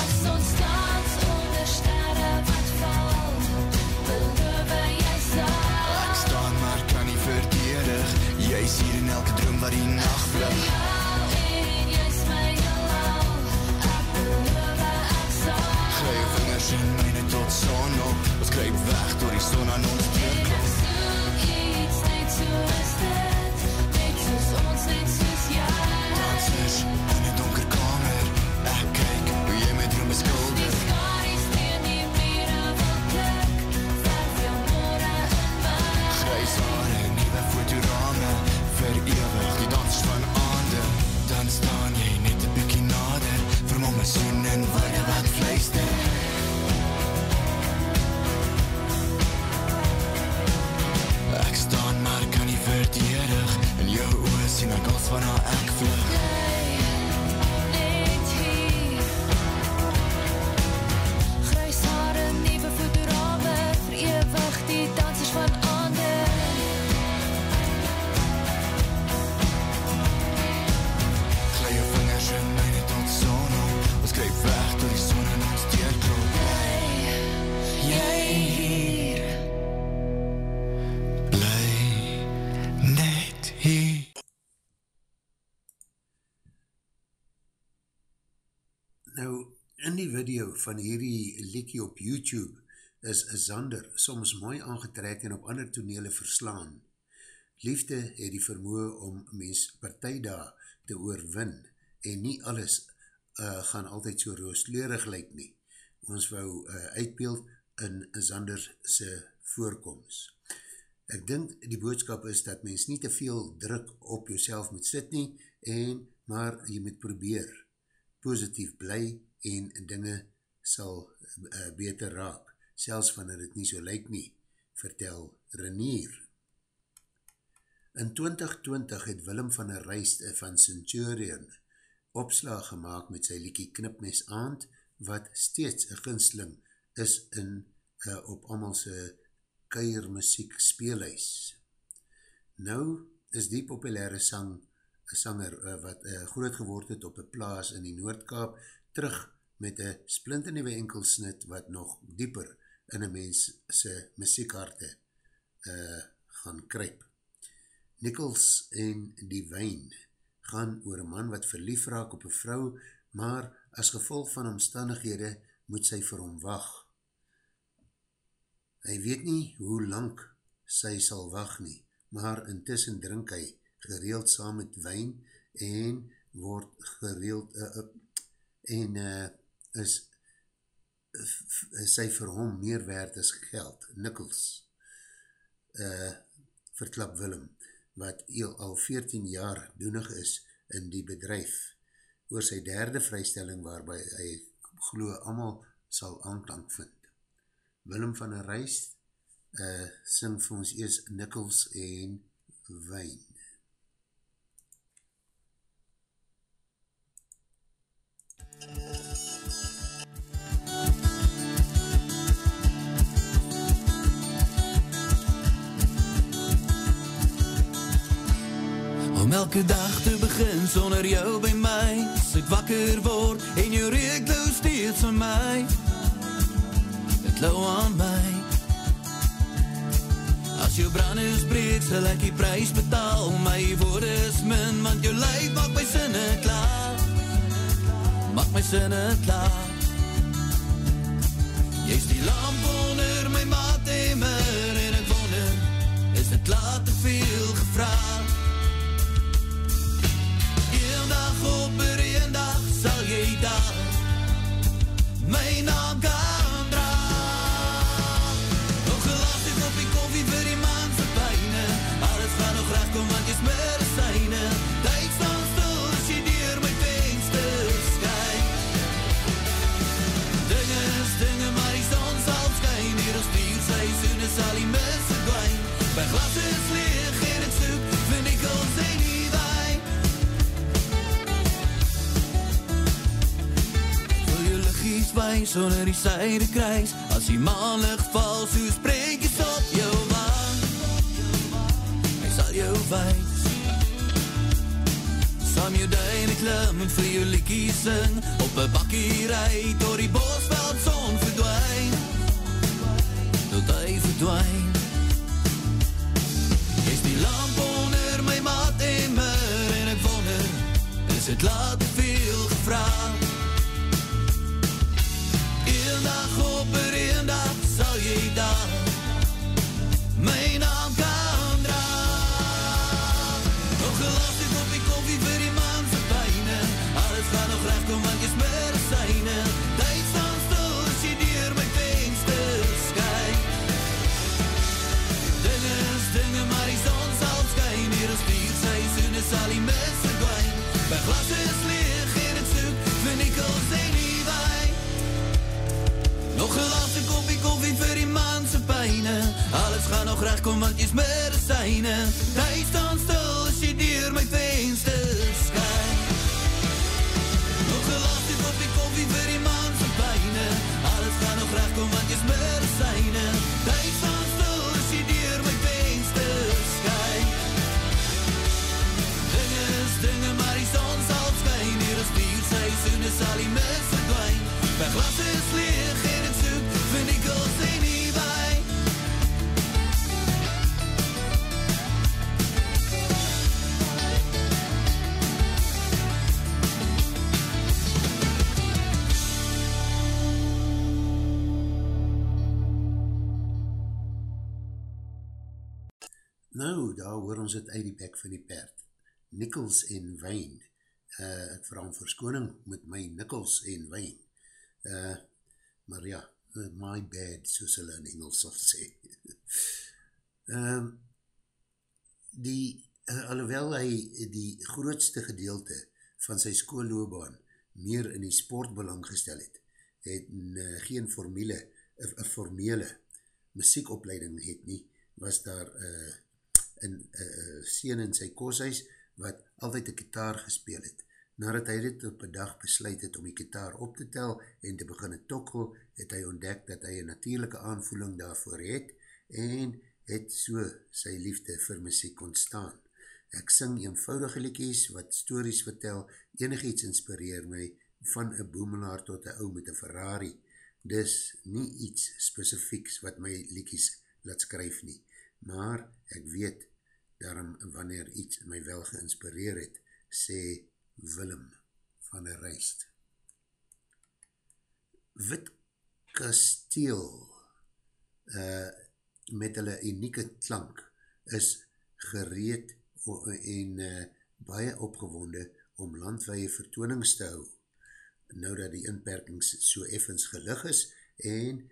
As ons dans onder sterre wat val Beloof jy Ek sal staan maar kan nie verdedig Jy's hier in elke droom wat die nacht tussen myne tot sonop Ons kruip weg door die son aan ons deurkom Soek iets net soos dit Net soos ons, net soos jy Dans is in die donker kamer. Ek kyk hoe jy my droom beskuldig Die skaries teen die mure wil klik Ver veel more in my Grijs haar en nieuwe fotorame Verewig die dans van aande Dan staan jy net een bykie nader. Vermom my soen en woorde wat vluister fana act flip van hierdie liekie op YouTube is Zander soms mooi aangetrek en op ander tonele verslaan. Liefde het die vermoe om mens partijda te oorwin en nie alles uh, gaan altyd so rooskleurig lyk nie. Ons wou uh, uitbeeld in Zander se voorkomst. Ek dink die boodskap is dat mens nie te veel druk op jouself moet sit nie en maar jy moet probeer positief bly en dinge sal uh, beter raak, selfs wanneer het nie so lyk nie, vertel Renier. In 2020 het Willem van der Rijst van Centurion opslag gemaakt met sy liekie Knipmes aand, wat steeds een ginsling is in uh, op amalse keiermusiek speelhuis. Nou is die populaire sang, sanger uh, wat uh, groot geword het op een plaas in die Noordkaap, terug met een splinternieuwe enkelsnit wat nog dieper in een mens sy muziekharte uh, gaan kryp. Nichols en die wijn gaan oor een man wat verlief raak op een vrou, maar as gevolg van omstandighede moet sy vir hom wacht. Hy weet nie hoe lang sy sal wacht nie, maar intussen drink hy gereeld saam met wijn en word gereeld uh, uh, en uh, is uh, sy vir hom meer waard as geld. Nichols uh, verklap Willem, wat al 14 jaar doenig is in die bedrijf, oor sy derde vrystelling waarby hy glo amal sal aanklank vind. Willem van der Rijs uh, sing vir ons eers Nichols en Wijn. Om elke dag te begin sonder jou by my As ek wakker word en jou reek lou steeds van my Het lou aan my As jou branders breek sal ek die prijs betaal. My woorde is min want jou lijf maak my sinne klaar Maak my sinne klaar. Jy is die lamp onder my maatemmer En ek wonder, is dit laat te veel gevraag? Eendag op er eendag sal jy daar. My naam kan liggies wys onder die syde kruis. As die maanlig val, so spreek jy op jou wang Hy sal jou wys. Saam jou duine klim en vir jou likkie sing. Op een bakkie rijd, door die bosveld zon verdwijn Tot hy verdwijn is die lamp onder my maat emmer En ek wonder, is het laat te veel gevraag Eendag op er eendag sal jy daar My naam kan dra Nog gelast die koffie vir die man vir pijne Alles gaan nog recht kom want jy is medicijne Tijd staan stil as jy dier my venster skyn Dinge is dinge maar die zon sal skyn Hier is vier seisoene sal die mis verdwijn My glas Nog gelast ek op die koffie vir die man se pijne Alles gaan nog recht kom want jy is medicijne Tijd staan stil as jy deur my venster skyn Nog gelaat het op die koffie vir die maan se byne Alles gaan nog recht kom want jy's medisyne Tyd staan stil as jy deur my venster skyn Dinge is dinge maar die son sal skyn Hier is vier seisoene sal die mis verdwijn. My glas is leeg Nou, daar hoor ons het uit die bek van die perd. Nikkels en wijn. Uh, ek om verskoning met my nikkels en wijn. Uh, maar ja, uh, my bad, soos hulle in Engels sal sê. um, die, uh, alhoewel hy die grootste gedeelte van sy skoolloobaan meer in die sport belang gestel het, het uh, geen formule, uh, formele muziekopleiding het nie, was daar uh, in uh, sien in sy koshuis wat altyd een kitaar gespeel het. Nadat hy dit op een dag besluit het om die kitaar op te tel en te begin tokkel, het hy ontdek dat hy een natuurlijke aanvoeling daarvoor het en het so sy liefde vir muziek ontstaan. Ek sing eenvoudige liedjies wat stories vertel, enig iets inspireer my van een boemelaar tot een ou met een Ferrari. Dis nie iets specifieks wat my liedjies laat skryf nie, maar ek weet daarom wanneer iets my wel geïnspireer het, sê Willem van der Rijst. Wit kasteel uh, met hulle unieke klank is gereed en uh, baie opgewonde om landweie vertoonings te hou nou dat die inperkings so effens gelig is en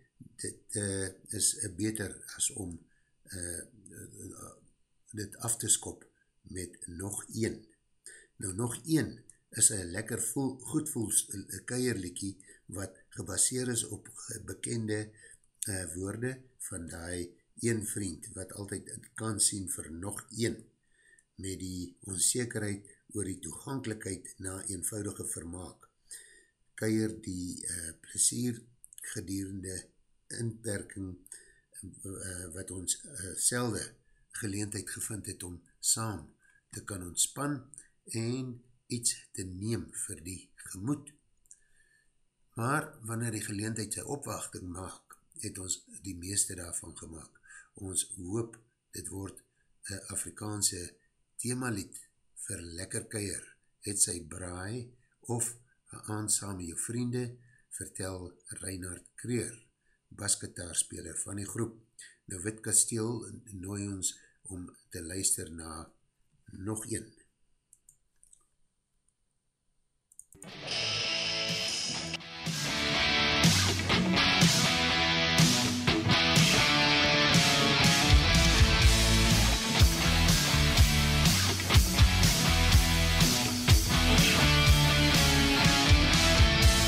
dit uh, is beter as om uh, dit af te skop met nog een. Nou nog een is een lekker voel, goed voel keierliekie wat gebaseer is op bekende uh, woorde van die een vriend wat altyd kan sien vir nog een met die onzekerheid oor die toegankelijkheid na eenvoudige vermaak. Keier die uh, plesier gedurende inperking uh, wat ons uh, selde geleentheid gevind het om saam te kan ontspan en iets te neem vir die gemoed. Maar wanneer die geleentheid sy opwachting maak, het ons die meeste daarvan gemaakt. Ons hoop dit word een Afrikaanse themalied vir lekker keier, het sy braai of een aansame jou vriende, vertel Reinhard Kreer, basketaarspeler van die groep. Nou Wit Kasteel nooi ons om te luister na nog een.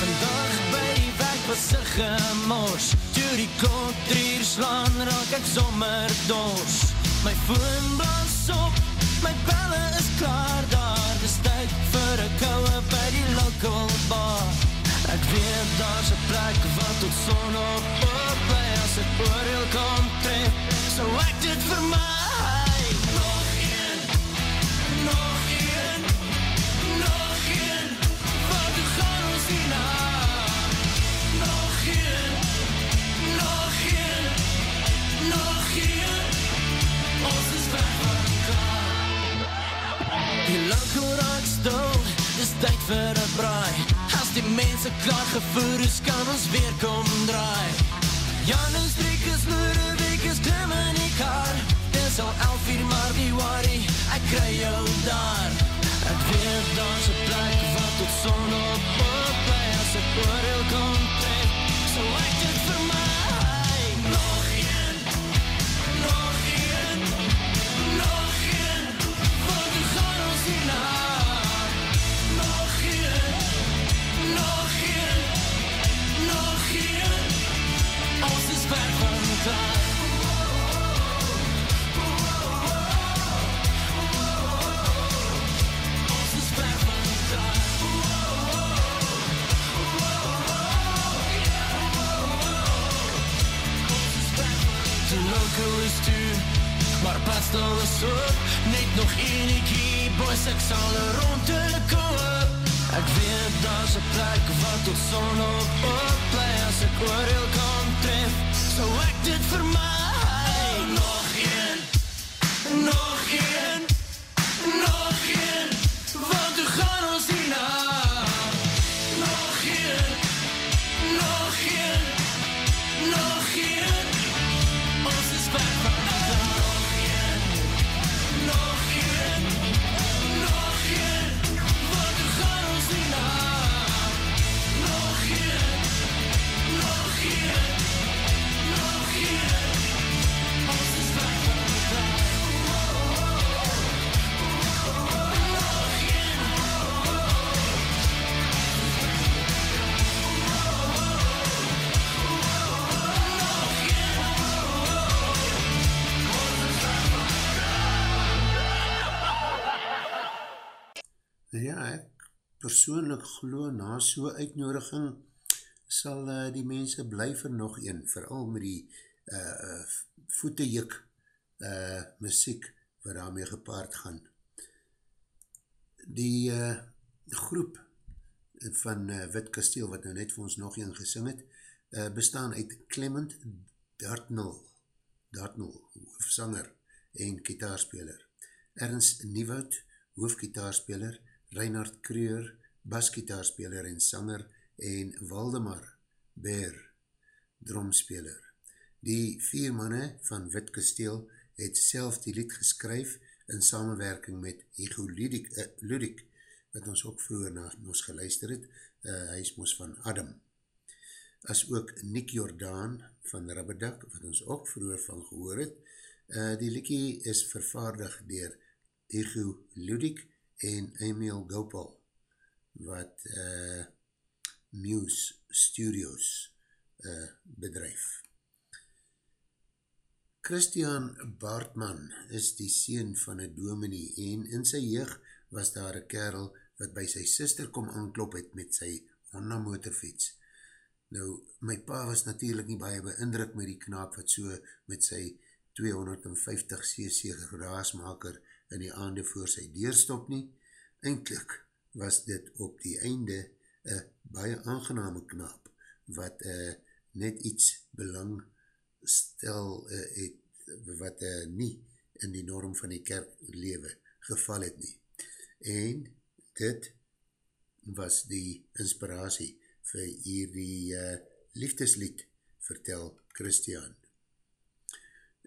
Vandag by die werk was sy gemors Toe die kontrier slaan raak ek sommer dors. My foon blaas op, my belle is klaar daar. Dis tyd vir een kouwe by die local bar. Ek weet daar's een plek wat tot son op op bly As ek oordeel kan mense klaar gevoer is, kan ons weer kom draai. Jan en Streek is loere, week is klim in die kar. Dis al elf uur maar die worry, ek kry jou daar. Ek weet daar's een plek wat tot son op op bly As ek oordeel kan tref, so ek Is op, net nog enetjie Boys, ek sal er rond te koop. Ek weet daar's 'n plek wat tot son op op bly As ek oordeel kan tref, so ek dit vir my Nog een, nog een, Ja, ek persoonlik glo na so uitnodiging sal uh, die mense bly vir nog een, vooral met die uh, voetejuk uh, muziek wat daarmee gepaard gaan. Die uh, groep van uh, Wit Kasteel, wat nou net vir ons nog een gesing het, uh, bestaan uit Clement Dartnell, Dartnell, hoofsanger en kitaarspeler. Ernst Nieuwoud, hoofgitaarspeler, Reinhard Kreur, basgitaarspeler en sanger en Waldemar Beer, dromspeler. Die vier manne van Wit Kasteel het self die lied geskryf in samenwerking met Ego Ludik, uh, Ludik wat ons ook vroeger na ons geluister het, uh, hy is mos van Adam. As ook Nick Jordaan van Rubberdak, wat ons ook vroeger van gehoor het. Uh, die liedjie is vervaardig dier Ego Ludik en Emil Gopal, wat uh, Muse Studios uh, bedrijf. Christian Baartman is die sien van een dominee en in sy jeug was daar een kerel wat by sy sister kom aanklop het met sy Honda motorfiets. Nou, my pa was natuurlijk nie baie beindruk met die knaap wat so met sy 250cc graasmaker in die aande voor sy deur stop nie. Eindelijk was dit op die einde een baie aangename knaap wat uh, net iets belang stel uh, het wat uh, nie in die norm van die kerklewe geval het nie. En dit was die inspiratie vir hierdie uh, liefdeslied vertel Christian.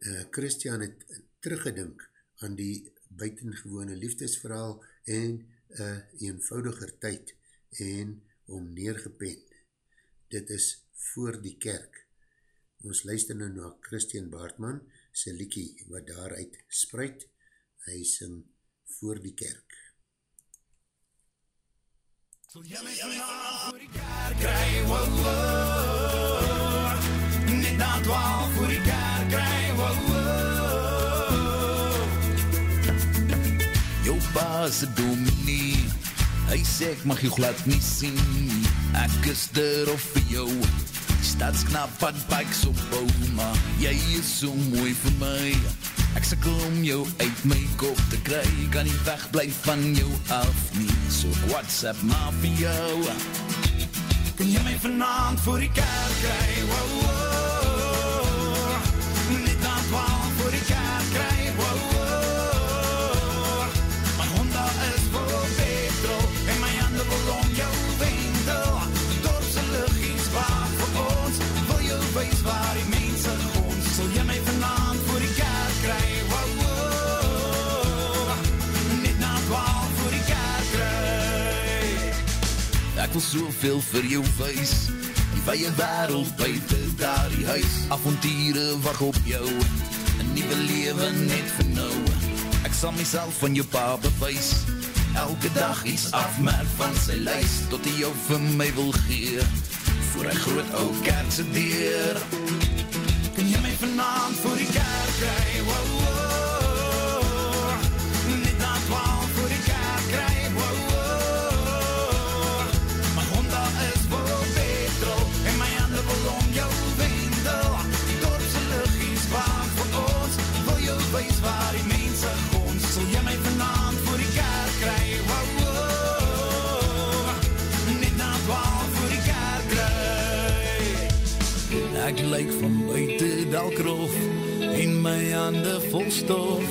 Uh, Christian het teruggedink aan die buitengewone liefdesverhaal en een eenvoudiger tyd en om neergepen. Dit is voor die kerk. Ons luister nou na Christian Baartman, sy liekie wat daaruit spruit. Hy sing voor die kerk. Sal jy my vanavond voor die kerk kry, wow, wow. Net na twaalf voor die kerk Het dominee Hy sê ek mag jou glad nie sien. Ek is er of vir jou. Die stadsknap van bikes op bou Maar jy is so mooi vir my Ek sikkel om jou uit my kop te kry Kan nie wegbly van jou af nie So whatsapp maar vir jou. Kan jy my vanavond voor die kerk kry, wow, wow. Ek wil soveel vir jou wees Die weie wereld buiten daar die huis. Avontiere wacht op jou. Een nieuwe leven net vir nou. Ek sal myself van jou pa bewys. Elke dag iets afmerk van sy lys Tot hy jou vir my wil gee. Voor hy groot ou kerkse deur. Kan jy my vanavond voor die kerk kry, en my hande vol stof,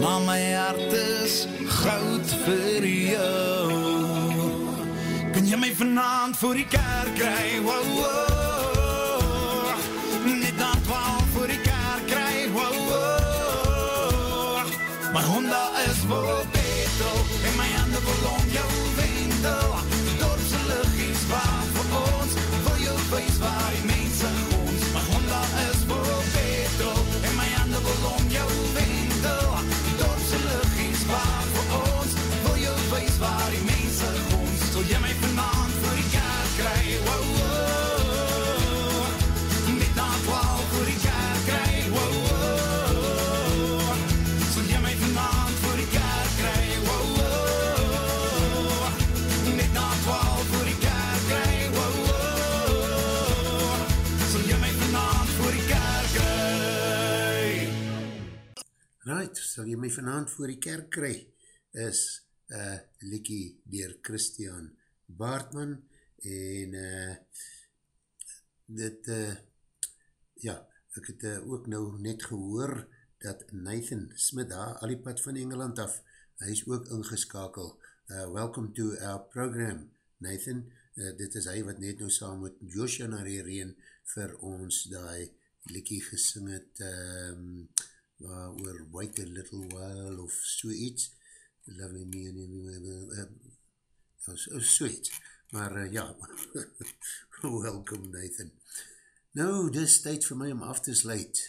maar my hart is goud vir jou. Kan jy my vanaand voor die kerk kry? Wow, wow. Net na 12 voor die kerk kry. Wow, wow. My Honda is vol petrol en my hande vol om jou wendel. Die dorpse liggies waar vir ons, vir jou wees waar die mense sal jy my vanavond voor die kerk kry, is uh, Likkie dier Christian Baartman en uh, dit, uh, ja, ek het uh, ook nou net gehoor dat Nathan Smith daar al die pad van Engeland af, hy is ook ingeskakel. Uh, welcome to our program, Nathan. Uh, dit is hy wat net nou saam met Joshua naar die reen vir ons die Likkie gesing het, um, waar oor Wait a Little While of so iets. Lovely me and uh, so, so iets. Maar uh, ja, welkom Nathan. Nou, dis tyd vir my om af te sluit.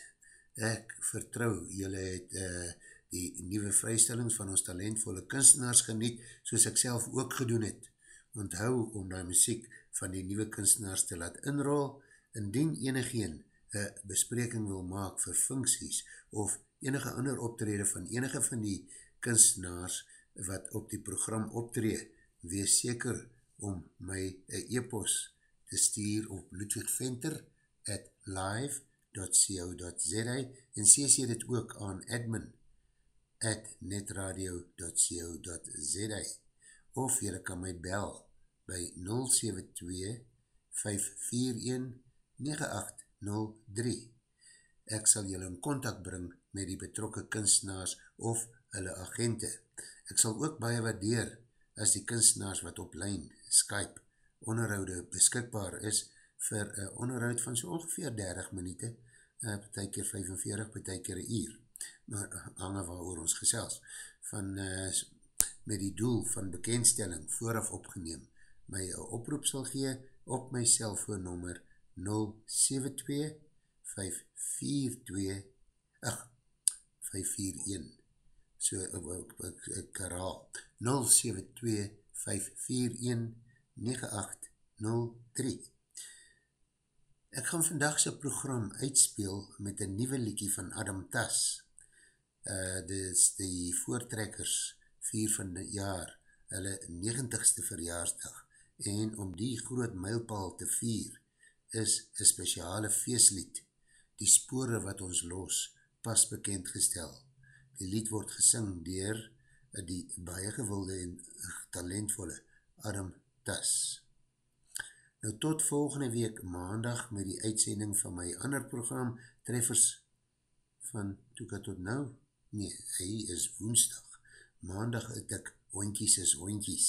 Ek vertrou, jylle het uh, die nieuwe vrystellings van ons talentvolle kunstenaars geniet, soos ek self ook gedoen het. Onthou om die muziek van die nieuwe kunstenaars te laat inrol, indien enigeen een bespreking wil maak vir funksies of enige ander optrede van enige van die kunstenaars wat op die program optree, wees seker om my een e-post te stuur op Ludwig Venter at live.co.za en cc dit ook aan admin at netradio.co.za of jylle kan my bel by 072-541-9803. Ek sal jylle in contact bring met die betrokke kunstenaars of hulle agente. Ek sal ook baie waardeer as die kunstenaars wat op lijn, Skype, onderhoude beskikbaar is vir een onderhoud van so ongeveer 30 minute, uh, betek keer 45, betek keer een uur, maar hange waar oor ons gesels, van, uh, met die doel van bekendstelling vooraf opgeneem, my oproep sal gee op my cellfoonnummer 072 542 ach, 541 so ek, ek, ek herhaal 072 541 9803 Ek gaan vandag sy program uitspeel met een nieuwe liekie van Adam Tas. Uh, dit is die voortrekkers vier van die jaar, hulle 90ste verjaarsdag. En om die groot mijlpaal te vier, is een speciale feestlied, die spore wat ons los, pas bekend gestel. Die lied word gesing dier die baie gewilde en talentvolle Adam Tas. Nou tot volgende week maandag met die uitsending van my ander program Treffers van Toeka tot nou. Nee, hy is woensdag. Maandag het ek hondjies is hondjies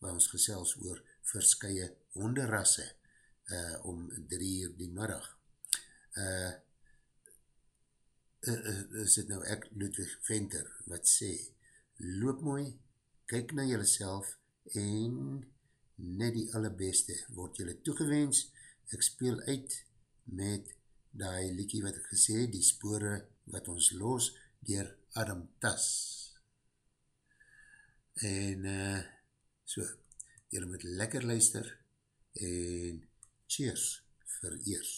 waar ons gesels oor verskye honderrasse uh, om drie uur die middag. Uh, uh, is dit nou ek Ludwig Venter wat sê loop mooi, kyk na jylle self en net die allerbeste, word julle toegewens, ek speel uit met die liekie wat ek gesê, die spore wat ons los, dier Adam Tas. En uh, so, julle moet lekker luister, en cheers vir eers.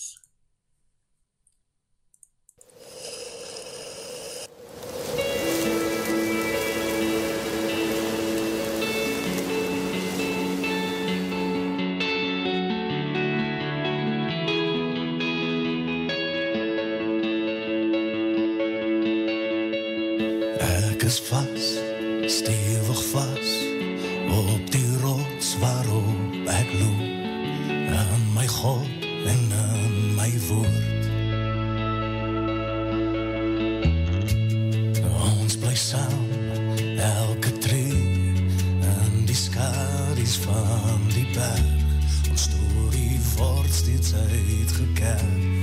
Is vas, stewig vas Op die rots waarop ek loop in my God en in my woord. Ons bly saam elke tree in die skadu's van die berg. Ons storie word steeds uitgekerk.